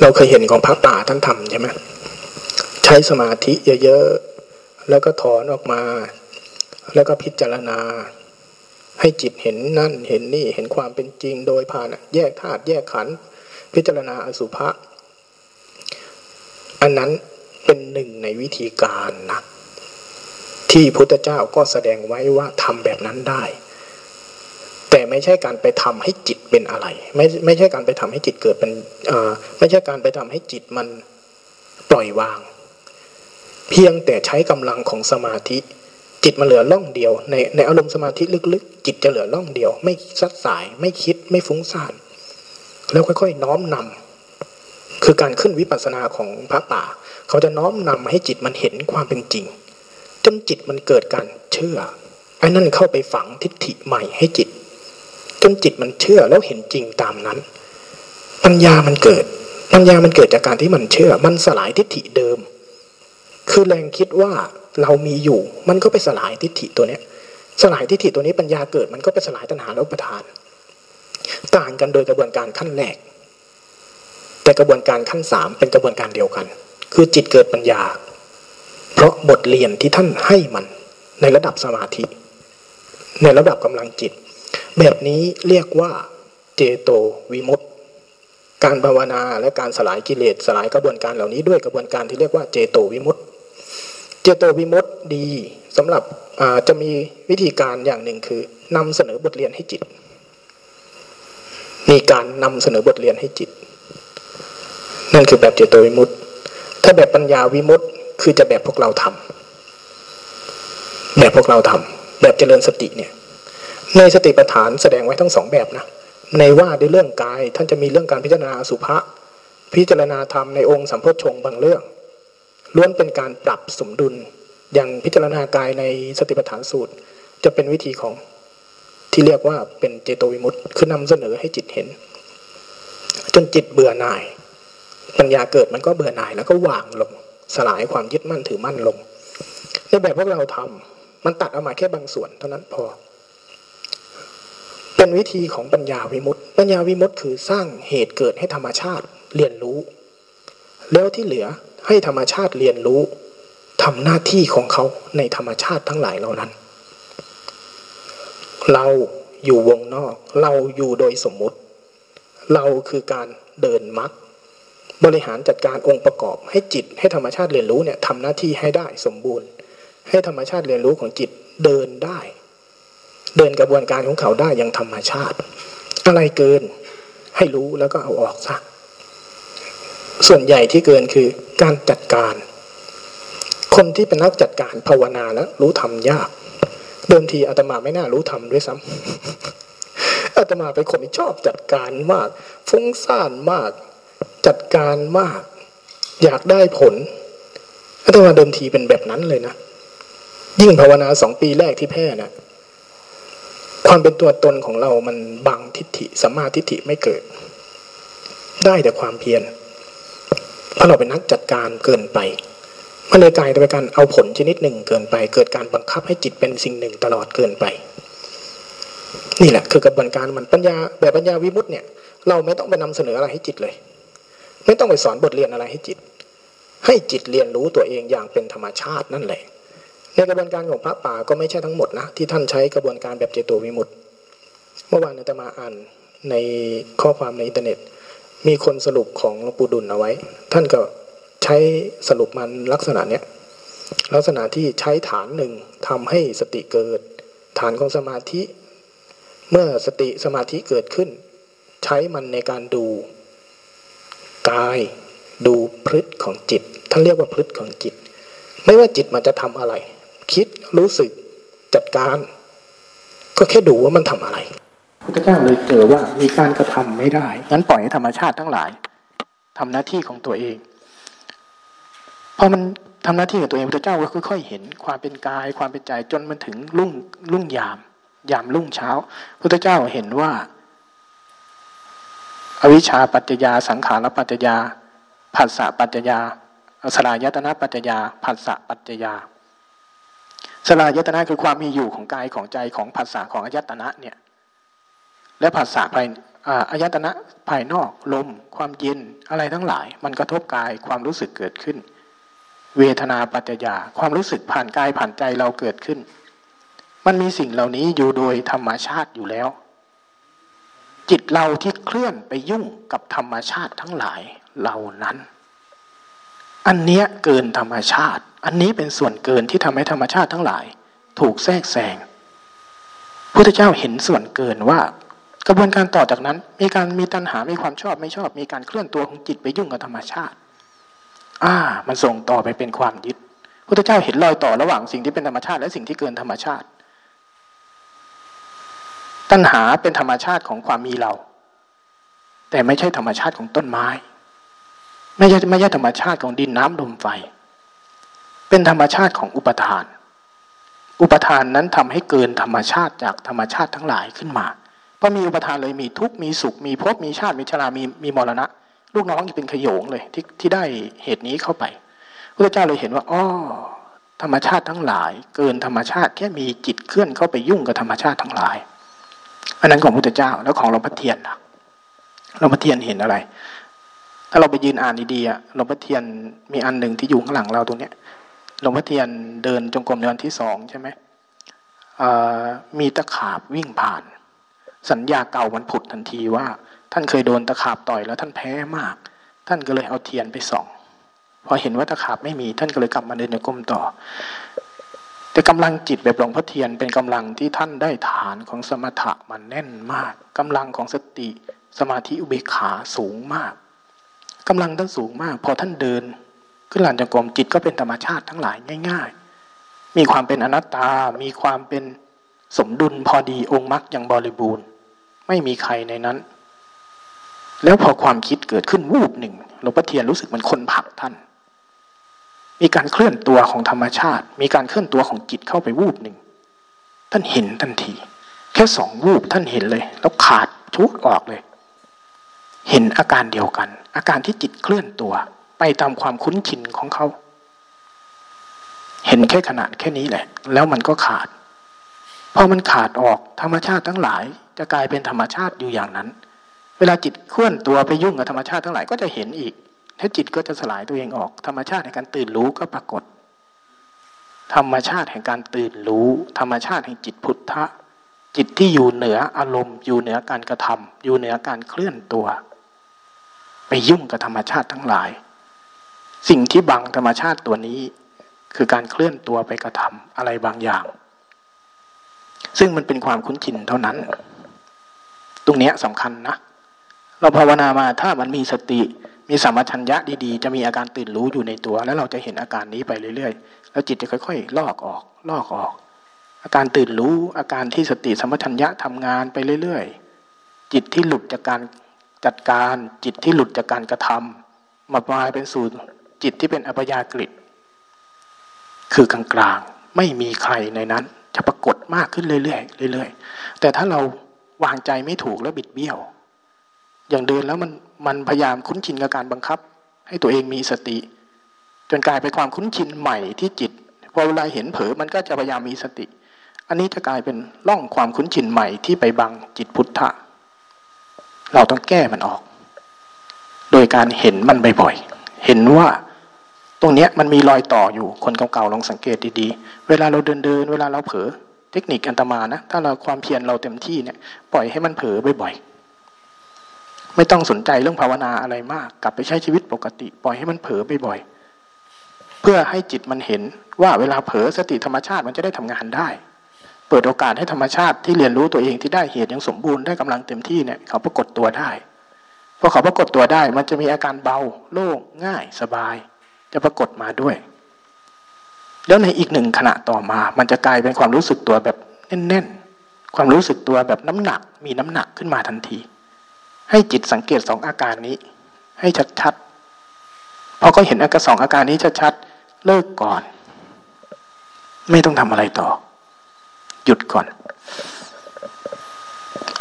เราเคยเห็นของพระป่าท่านทำใช่ไหมใช้สมาธิเยอะๆ แล้วก็ถอนออกมา แล้วก็พิจารณา ให้จิตเห็นนั่นเห็นนี่เห็นความเป็นจริงโดยผ่านแยกธาตุแยกขันธ์พิจารณาอสุภะ อันนั้นเป็นหนึ่งในวิธีการนะที่พุทธเจ้าก็แสดงไว้ว่าทำแบบนั้นได้ แต่ไม่ใช่การไปทำให้จิตเป็นอะไร ไม่ไม่ใช่การไปทำให้จิตเกิดเป็นไม่ใช่การไปทำให้จิตมันปล่อยวาง เพียงแต่ใช้กำลังของสมาธิจิตมันเหลือล่องเดียว ในในอารมณ์สมาธิลึกๆ จิตจะเหลือล่องเดียว ไม่ซัดสายไม่คิดไม่ฟุ้งซ่าน แล้วค่อยๆ น้อมนำ คือการขึ้นวิปัสสนาของพระป่า เขาจะน้อมนำให้จิตมันเห็นความเป็นจริง จนจิตมันเกิดการเชื่อไอ้นั่นเข้าไปฝังทิฏฐิใหม่ให้จิต จนจิตมันเชื่อแล้วเห็นจริงตามนั้น ปัญญามันเกิด ปัญญามันเกิดจากการที่มันเชื่อ มันสลายทิฏฐิเดิม คือแรงคิดว่าเรามีอยู่ มันก็ไปสลายทิฏฐิตัวเนี้ย สลายทิฏฐิตัวนี้ปัญญาเกิด มันก็ไปสลายตัณหาและอุปทาน ต่างกันโดยกระบวนการขั้นแรก แต่กระบวนการขั้นสามเป็นกระบวนการเดียวกัน คือจิตเกิดปัญญา เพราะบทเรียนที่ท่านให้มันในระดับสมาธิ ในระดับกำลังจิต แบบนี้เรียกว่าเจโตวิมุตต์การภาวนาและการสลายกิเลสสลายกระบวนการเหล่านี้ด้วยกระบวนการที่เรียกว่าเจโตวิมุตต์เจโตวิมุตต์ดีสำหรับจะมีวิธีการอย่างหนึ่งคือนำเสนอบทเรียนให้จิต มีการนำเสนอบทเรียนให้จิต นั่นคือแบบเจโตวิมุตต์ถ้าแบบปัญญาวิมุตต์คือจะแบบพวกเราทำแบบพวกเราทำแบบเจริญสติเนี่ย ในสติปัฏฐานแสดงไว้ทั้งสองแบบนะในว่าในเรื่องกายท่านจะมีเรื่องการพิจารณาสุภะพิจารณาธรรมในองค์สัมโพชฌงบางเรื่องล้วนเป็นการปรับสมดุลอย่างพิจารณากายในสติปัฏฐานสูตร จะเป็นวิธีของที่เรียกว่าเป็นเจโตวิมุตต์คือนำเสนอให้จิตเห็น จนจิตเบื่อหน่าย ปัญญาเกิดมันก็เบื่อหน่ายแล้วก็วางลง สลายความยึดมั่นถือมั่นลงในแบบพวกเราทำมันตัดออกมาแค่บางส่วนเท่านั้นพอ เป็นวิธีของปัญญาวิมุตต์ปัญญาวิมุตต์คือสร้างเหตุเกิดให้ธรรมชาติเรียนรู้ แล้วที่เหลือให้ธรรมชาติเรียนรู้ทำหน้าที่ของเขาในธรรมชาติทั้งหลายเหล่านั้น เราอยู่วงนอก เราอยู่โดยสมมุติ เราคือการเดินมัด บริหารจัดการองค์ประกอบให้จิตให้ธรรมชาติเรียนรู้เนี่ยทำหน้าที่ให้ได้สมบูรณ์ ให้ธรรมชาติเรียนรู้ของจิตเดินได้ เดินกระบวนการของเขาได้อย่างธรรมชาติ อะไรเกินให้รู้แล้วก็เอาออกซะส่วนใหญ่ที่เกินคือการจัดการ คนที่เป็นนักจัดการภาวนาแล้วรู้ทำยาก เดิมทีอาตมาไม่น่ารู้ทำด้วยซ้ำอาตมาเป็นคนที่ชอบจัดการมาก ฟุ้งซ่านมาก จัดการมาก อยากได้ผลอาตมาเดิมทีเป็นแบบนั้นเลยนะ ยิ่งภาวนาสองปีแรกที่แพ้นะความเป็นตัวตนของเรามันบังทิฏฐิสัมมาทิฏฐิไม่เกิด ได้แต่ความเพียรเพราะเราเป็นนักจัดการเกินไปมันเลยกลายเป็นการเอาผลชนิดหนึ่งเกินไป เกิดการบังคับให้จิตเป็นสิ่งหนึ่งตลอดเกินไป นี่แหละคือกระบวนการมันปัญญาแบบปัญญาวิมุตต์เนี่ย เราไม่ต้องไปนำเสนออะไรให้จิตเลย ไม่ต้องไปสอนบทเรียนอะไรให้จิต ให้จิตเรียนรู้ตัวเองอย่างเป็นธรรมชาตินั่นแหละ ในกระบวนการของพระป่าก็ไม่ใช่ทั้งหมดนะ ที่ท่านใช้กระบวนการแบบเจโตวิมุตต์เมื่อวานอาตมาอ่านในข้อความในอินเทอร์เน็ต มีคนสรุปของหลวงปู่ดุลเอาไว้ ท่านก็ใช้สรุปมันลักษณะเนี้ยลักษณะที่ใช้ฐานหนึ่งทำให้สติเกิด ฐานของสมาธิ เมื่อสติสมาธิเกิดขึ้น ใช้มันในการดู กาย ดูพฤติของจิตท่านเรียกว่าพฤติของจิต ไม่ว่าจิตมันจะทำอะไร คิดรู้สึกจัดการ ก็แค่ดูว่ามันทำอะไรพุทธเจ้าเลยเจอว่ามีการกระทำไม่ได้งั้นปล่อยให้ธรรมชาติทั้งหลายทำหน้าที่ของตัวเองพอมันทำหน้าที่ของตัวเองพระเจ้าก็ค่อยๆเห็นความเป็นกายความเป็นใจจนมันถึงรุ่งรุ่งยาม ยามรุ่งเช้าพระเจ้าเห็นว่า อวิชชาปัจจยา สังขารปัจจยาผัสสะปัจจยาสลายตนะปัจจยาผัสสะปัจจยาสลายตนะคือความมีอยู่ของกายของใจของผัสสะของอายตนะเนี่ย และผัสสะภายอายตนะภายนอกลม ความเย็นอะไรทั้งหลาย มันกระทบกายความรู้สึกเกิดขึ้น เวทนาปัจจยา ความรู้สึกผ่านกายผ่านใจเราเกิดขึ้น มันมีสิ่งเหล่านี้อยู่โดยธรรมชาติอยู่แล้ว จิตเราที่เคลื่อนไปยุ่งกับธรรมชาติทั้งหลายเหล่านั้น อันเนี้ยเกินธรรมชาติ อันนี้เป็นส่วนเกินที่ทำให้ธรรมชาติทั้งหลาย ถูกแทรกแซงพุทธเจ้าเห็นส่วนเกินว่า กระบวนการต่อจากนั้น มีการมีตัณหา มีความชอบไม่ชอบ มีการเคลื่อนตัวของจิตไปยุ่งกับธรรมชาติ อ่า มันส่งต่อไปเป็นความยึดพุทธเจ้าเห็นรอยต่อระหว่างสิ่งที่เป็นธรรมชาติและสิ่งที่เกินธรรมชาติ ตัณหาเป็นธรรมชาติของความมีเรา แต่ไม่ใช่ธรรมชาติของต้นไม้ ไม่ใช่ไม่ใช่ธรรมชาติของดินน้ำลมไฟ เป็นธรรมชาติของอุปทาน อุปทานนั้นทำให้เกินธรรมชาติจากธรรมชาติทั้งหลายขึ้นมาพอมีอุปทานเลยมีทุกข์มีสุข มีภพมีชาติมีชรามีมีมรณะ ลูกน้องจะเป็นขยงเลยที่ที่ได้เหตุนี้เข้าไปพระเจ้าเลยเห็นว่าอ๋อธรรมชาติทั้งหลาย เกินธรรมชาติแค่มีจิตเคลื่อนเข้าไปยุ่งกับธรรมชาติทั้งหลาย อันนั้นของพระเจ้าแล้วของหลวงพ่อเทียนล่ะหลวงพ่อเทียนเห็นอะไร ถ้าเราไปยืนอ่านดีๆหลวงพ่อเทียนมีอันหนึ่งที่อยู่ข้างหลังเราตรงเนี้ยหลวงพ่อเทียนเดินจงกรมในวันที่สองใช่ไหมมีตะขาบวิ่งผ่าน สัญญาเก่ามันผุดทันทีว่า ท่านเคยโดนตะขาบต่อยแล้วท่านแพ้มาก ท่านก็เลยเอาเทียนไปส่องพอเห็นว่าตะขาบไม่มีท่านก็เลยกลับมาเดินในกรมต่อ แต่กำลังจิตแบบหลวงพ่อเทียนเป็นกำลังที่ท่านได้ฐานของสมถะมันแน่นมากกำลังของสติสมาธิอุเบกขาสูงมากกำลังท่านสูงมาก พอท่านเดินขึ้นลานจงกรมจิตก็เป็นธรรมชาติทั้งหลายง่าย ๆ มีความเป็นอนัตตา มีความเป็นสมดุลพอดีองค์มรรคอย่างบริบูรณ์ ไม่มีใครในนั้น แล้วพอความคิดเกิดขึ้นวูบหนึ่งหลวงพ่อเทียนรู้สึกมันคนผักท่าน มีการเคลื่อนตัวของธรรมชาติ มีการเคลื่อนตัวของจิตเข้าไปวูบหนึ่งท่านเห็นทันที แค่สองวูบท่านเห็นเลย แล้วขาดชุกออกเลย เห็นอาการเดียวกัน อาการที่จิตเคลื่อนตัว ไปตามความคุ้นชินของเขา เห็นแค่ขนาดแค่นี้แหละ แล้วมันก็ขาดพอมันขาดออกธรรมชาติทั้งหลาย จะกลายเป็นธรรมชาติอยู่อย่างนั้น เวลาจิตเคลื่อนตัวไปยุ่งกับธรรมชาติทั้งหลายก็จะเห็นอีก ถ้าจิตก็จะสลายตัวเองออก ธรรมชาติแห่งการตื่นรู้ก็ปรากฏ ธรรมชาติแห่งการตื่นรู้ ธรรมชาติแห่งจิตพุทธะ จิตที่อยู่เหนืออารมณ์ อยู่เหนือการกระทำอยู่เหนือการเคลื่อนตัว ไปยุ่งกับธรรมชาติทั้งหลาย สิ่งที่บังธรรมชาติตัวนี้ คือการเคลื่อนตัวไปกระทำอะไรบางอย่าง ซึ่งมันเป็นความคุ้นชินเท่านั้น ตรงนี้สำคัญนะ เราภาวนามาถ้ามันมีสติ มีสัมปชัญญะดีๆ จะมีอาการตื่นรู้อยู่ในตัว แล้วเราจะเห็นอาการนี้ไปเรื่อยๆ แล้วจิตจะค่อยๆ ลอกออก ลอกออก อาการตื่นรู้อาการที่สติสัมปชัญญะทำงานไปเรื่อยๆ จิตที่หลุดจากการจัดการจิตที่หลุดจากการกระทำมาปลายเป็นสูตรจิตที่เป็นอัปยากฤิคือกลางๆไม่มีใครในนั้น จะปรากฏมากขึ้นเรื่อยๆเรื่อยๆ แต่ถ้าเราวางใจไม่ถูกแล้วบิดเบี้ยว อย่างเดินแล้วมัน มันพยายามคุ้นชินกับการบังคับ ให้ตัวเองมีสติ จนกลายเป็นความคุ้นชินใหม่ที่จิตพอเวลาเห็นเผลอมันก็จะพยายามมีสติ อันนี้จะกลายเป็นร่องความคุ้นชินใหม่ที่ไปบังจิตพุทธะ เราต้องแก้มันออก โดยการเห็นมันบ่อยๆเห็นว่าตรงเนี้ยมันมีรอยต่ออยู่คนเก่าๆลองสังเกตดีๆ เวลาเราเดินเดินเวลาเราเผลอเทคนิคอันตมานะ ถ้าเราความเพียรเราเต็มที่เนี่ยปล่อยให้มันเผลอบ่อยๆ ไม่ต้องสนใจเรื่องภาวนาอะไรมาก กลับไปใช้ชีวิตปกติ ปล่อยให้มันเผลอบ่อยๆเพื่อให้จิตมันเห็นว่าเวลาเผลอสติธรรมชาติมันจะได้ทำงานได้ เปิดโอกาสให้ธรรมชาติที่เรียนรู้ตัวเองที่ได้เหตุอย่างสมบูรณ์ได้กำลังเต็มที่เนี่ยเขาปรากฏตัวได้พอเขาปรากฏตัวได้มันจะมีอาการเบาโล่งง่ายสบาย จะปรากฏมาด้วย แล้วในอีกหนึ่งขณะต่อมา มันจะกลายเป็นความรู้สึกตัวแบบแน่นๆ ความรู้สึกตัวแบบน้ำหนัก มีน้ำหนักขึ้นมาทันที ให้จิตสังเกตสองอาการนี้ ให้ชัดๆพอก็เห็นอาการสองอาการนี้ชัดๆเลิกก่อน ไม่ต้องทำอะไรต่อ หยุดก่อน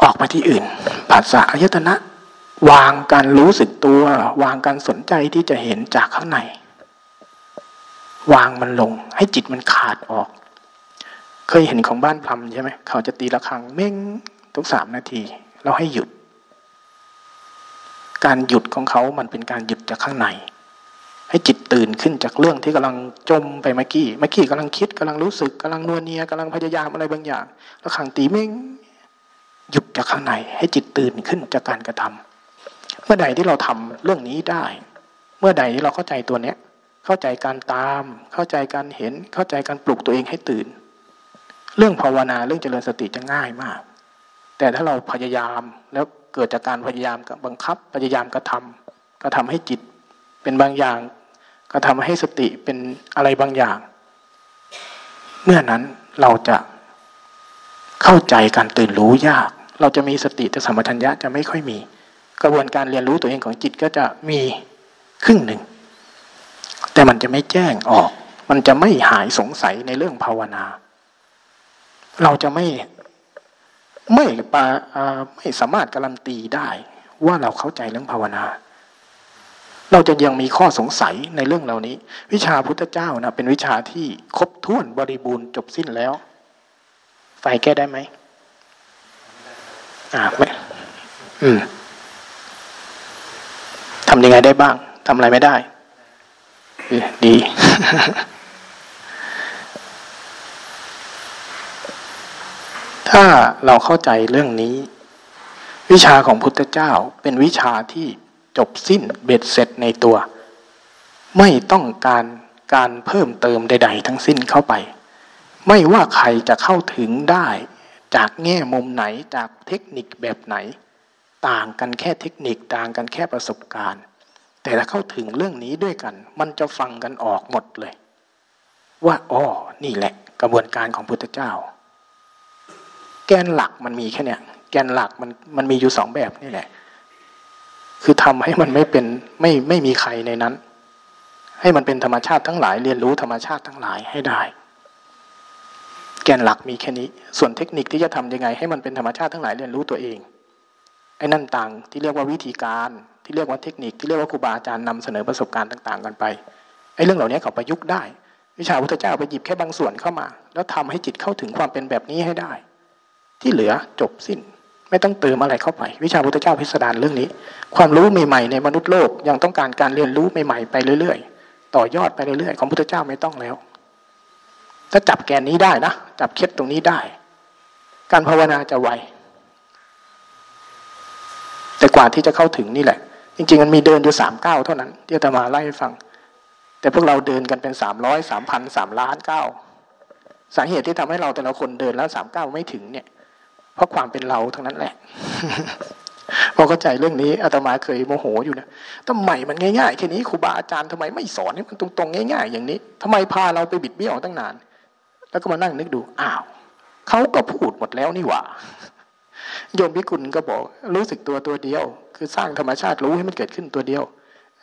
ออกไปที่อื่นภาษาอายตนะ วางการรู้สึกตัว วางการสนใจที่จะเห็นจากข้างใน วางมันลง ให้จิตมันขาดออก เคยเห็นของบ้านพรมใช่ไหมเขาจะตีระฆังเม่งทุกสามนาที เราให้หยุด การหยุดของเขามันเป็นการหยุดจากข้างใน ให้จิตตื่นขึ้นจากเรื่องที่กำลังจมไปเมื่อกี้เมื่อกี้กำลังคิดกำลังรู้สึกกำลังนวเนียกำลังพยายามอะไรบางอย่างระฆังตีเม่งหยุดจากข้างใน ให้จิตตื่นขึ้นจากการกระทำเมื่อใดที่เราทำเรื่องนี้ได้ เมื่อใดที่เราเข้าใจตัวเนี้ย เข้าใจการตาม เข้าใจการเห็น เข้าใจการปลุกตัวเองให้ตื่น เรื่องภาวนาเรื่องเจริญสติจะง่ายมาก แต่ถ้าเราพยายามแล้ว เกิดจากการพยายามกับบังคับพยายามกระทำกระทำให้จิตเป็นบางอย่างกระทำให้สติเป็นอะไรบางอย่าง เมื่อนั้นเราจะเข้าใจการตื่นรู้ยาก เราจะมีสติแต่สมัชัญญะจะไม่ค่อยมี กระบวนการเรียนรู้ตัวเองของจิตก็จะมีครึ่งหนึ่ง แต่มันจะไม่แจ้งออก มันจะไม่หายสงสัยในเรื่องภาวนา เราจะไม่ ไม่ปาไม่สามารถการันตีได้ว่าเราเข้าใจเรื่องภาวนา เราจะยังมีข้อสงสัยในเรื่องเหล่านี้ วิชาพุทธเจ้านะเป็นวิชาที่ครบถ้วนบริบูรณ์จบสิ้นแล้วไฟแก้ได้ไหมอ่าไม่อืมทำยังไงได้บ้างทำอะไรไม่ได้ดี ถ้าเราเข้าใจเรื่องนี้ วิชาของพุทธเจ้าเป็นวิชาที่จบสิ้นเบ็ดเสร็จในตัว ไม่ต้องการการเพิ่มเติมใด ๆ ทั้งสิ้นเข้าไป ไม่ว่าใครจะเข้าถึงได้ จากแง่มุมไหนจากเทคนิคแบบไหน ต่างกันแค่เทคนิคต่างกันแค่ประสบการณ์ แต่ถ้าเข้าถึงเรื่องนี้ด้วยกัน มันจะฟังกันออกหมดเลย ว่าอ๋อนี่แหละกระบวนการของพุทธเจ้า แกนหลักมันมีแค่เนี้ยแกนหลักมันมันมีอยู่สองแบบนี่แหละ คือทำให้มันไม่เป็นไม่ไม่มีใครในนั้น ให้มันเป็นธรรมชาติทั้งหลาย เรียนรู้ธรรมชาติทั้งหลายให้ได้ แกนหลักมีแค่นี้ ส่วนเทคนิคที่จะทํำยังไง ให้มันเป็นธรรมชาติทั้งหลายเรียนรู้ตัวเองไอ้นั่นต่างที่เรียกว่าวิธีการที่เรียกว่าเทคนิคที่เรียกว่าครูบาอาจารย์นำเสนอประสบการณ์ต่างๆ กันไปไอ้เรื่องเหล่านี้เขาประยุกต์ได้ วิชาพุทธเจ้าไปหยิบแค่บางส่วนเข้ามา แล้วทำให้จิตเข้าถึงความเป็นแบบนี้ให้ได้ ที่เหลือจบสิ้น ไม่ต้องเติมอะไรเข้าไป วิชาพุทธเจ้าพิสดารเรื่องนี้ ความรู้ใหม่ๆในมนุษย์โลกยังต้องการการเรียนรู้ใหม่ๆไปเรื่อยๆ ต่อยอดไปเรื่อยๆ ของพุทธเจ้าไม่ต้องแล้ว ถ้าจับแกนนี้ได้นะจับเคล็ดตรงนี้ได้ การภาวนาจะไวแต่กว่าที่จะเข้าถึงนี่แหละ จริง ๆ มันมีเดินอยู่สามเก้าเท่านั้นที่จะมาไล่ให้ฟัง แต่พวกเราเดินกันเป็นสามร้อยสามพันสามล้านเก้าสาเหตุที่ทำให้เราแต่ละคนเดินแล้วสามเก้าไม่ถึงเนี่ย เพราะความเป็นเราทั้งนั้นแหละพอเข้าใจเรื่องนี้อาตมาเคยโมโหอยู่นะทำไมมันง่ายๆแค่นี้ครูบาอาจารย์ทำไมไม่สอนให้มันตรงๆง่าย ๆ อย่างนี้ทำไมพาเราไปบิดเบี้ยวตั้งนาน แล้วก็มานั่งนึกดูอ้าวเขาก็พูดหมดแล้วนี่หว่าโยมพิกุลก็บอก รู้สึกตัวตัวเดียว คือสร้างธรรมชาติรู้ให้มันเกิดขึ้นตัวเดียว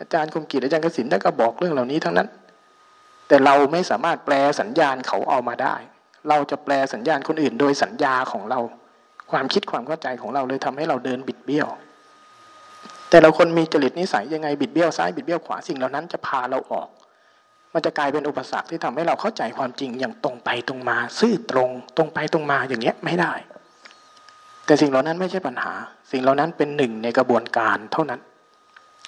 อาจารย์คมกิจอาจารย์กสินท่านก็บอกเรื่องเหล่านี้ทั้งนั้น แต่เราไม่สามารถแปลสัญญาณเขาเอามาได้ เราจะแปลสัญญาณคนอื่นโดยสัญญาของเรา ความคิดความเข้าใจของเราเลยทำให้เราเดินบิดเบี้ยว แต่เราคนมีจริตนิสัยยังไงบิดเบี้ยวซ้ายบิดเบี้ยวขวาสิ่งเหล่านั้นจะพาเราออก มันจะกลายเป็นอุปสรรคที่ทำให้เราเข้าใจความจริงอย่างตรงไปตรงมา ซื่อตรง ตรงไปตรงมาอย่างเงี้ยไม่ได้ แต่สิ่งเหล่านั้นไม่ใช่ปัญหา สิ่งเหล่านั้นเป็นหนึ่งในกระบวนการเท่านั้น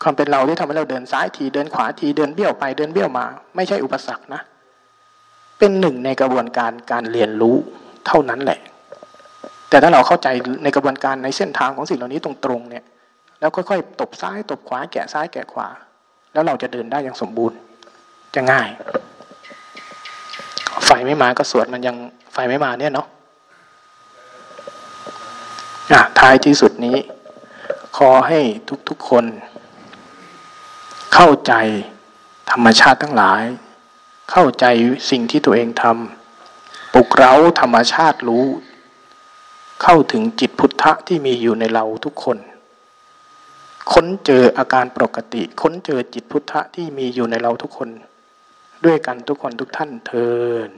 ความเป็นเราที่ทำให้เราเดินซ้ายทีเดินขวาทีเดินเบี้ยวไปเดินเบี้ยวมา ไม่ใช่อุปสรรคนะ เป็นหนึ่งในกระบวนการการเรียนรู้เท่านั้นแหละ แต่ถ้าเราเข้าใจในกระบวนการในเส้นทางของสิ่งเหล่านี้ตรงๆเนี่ย แล้วค่อยๆ ตบซ้ายตบขวาแกะซ้ายแกะขวา แล้วเราจะเดินได้อย่างสมบูรณ์ จะง่าย ไฟไม่มาก็สวดมันยังไฟไม่มาเนี่ยเนาะอะท้ายที่สุดนี้ ขอให้ทุกๆคน เข้าใจธรรมชาติทั้งหลาย เข้าใจสิ่งที่ตัวเองทำปลุกเร้าธรรมชาติรู้ เข้าถึงจิตพุทธะที่มีอยู่ในเราทุกคน ค้นเจออาการปกติ ค้นเจอจิตพุทธะที่มีอยู่ในเราทุกคน ด้วยกันทุกคนทุกท่านเทิน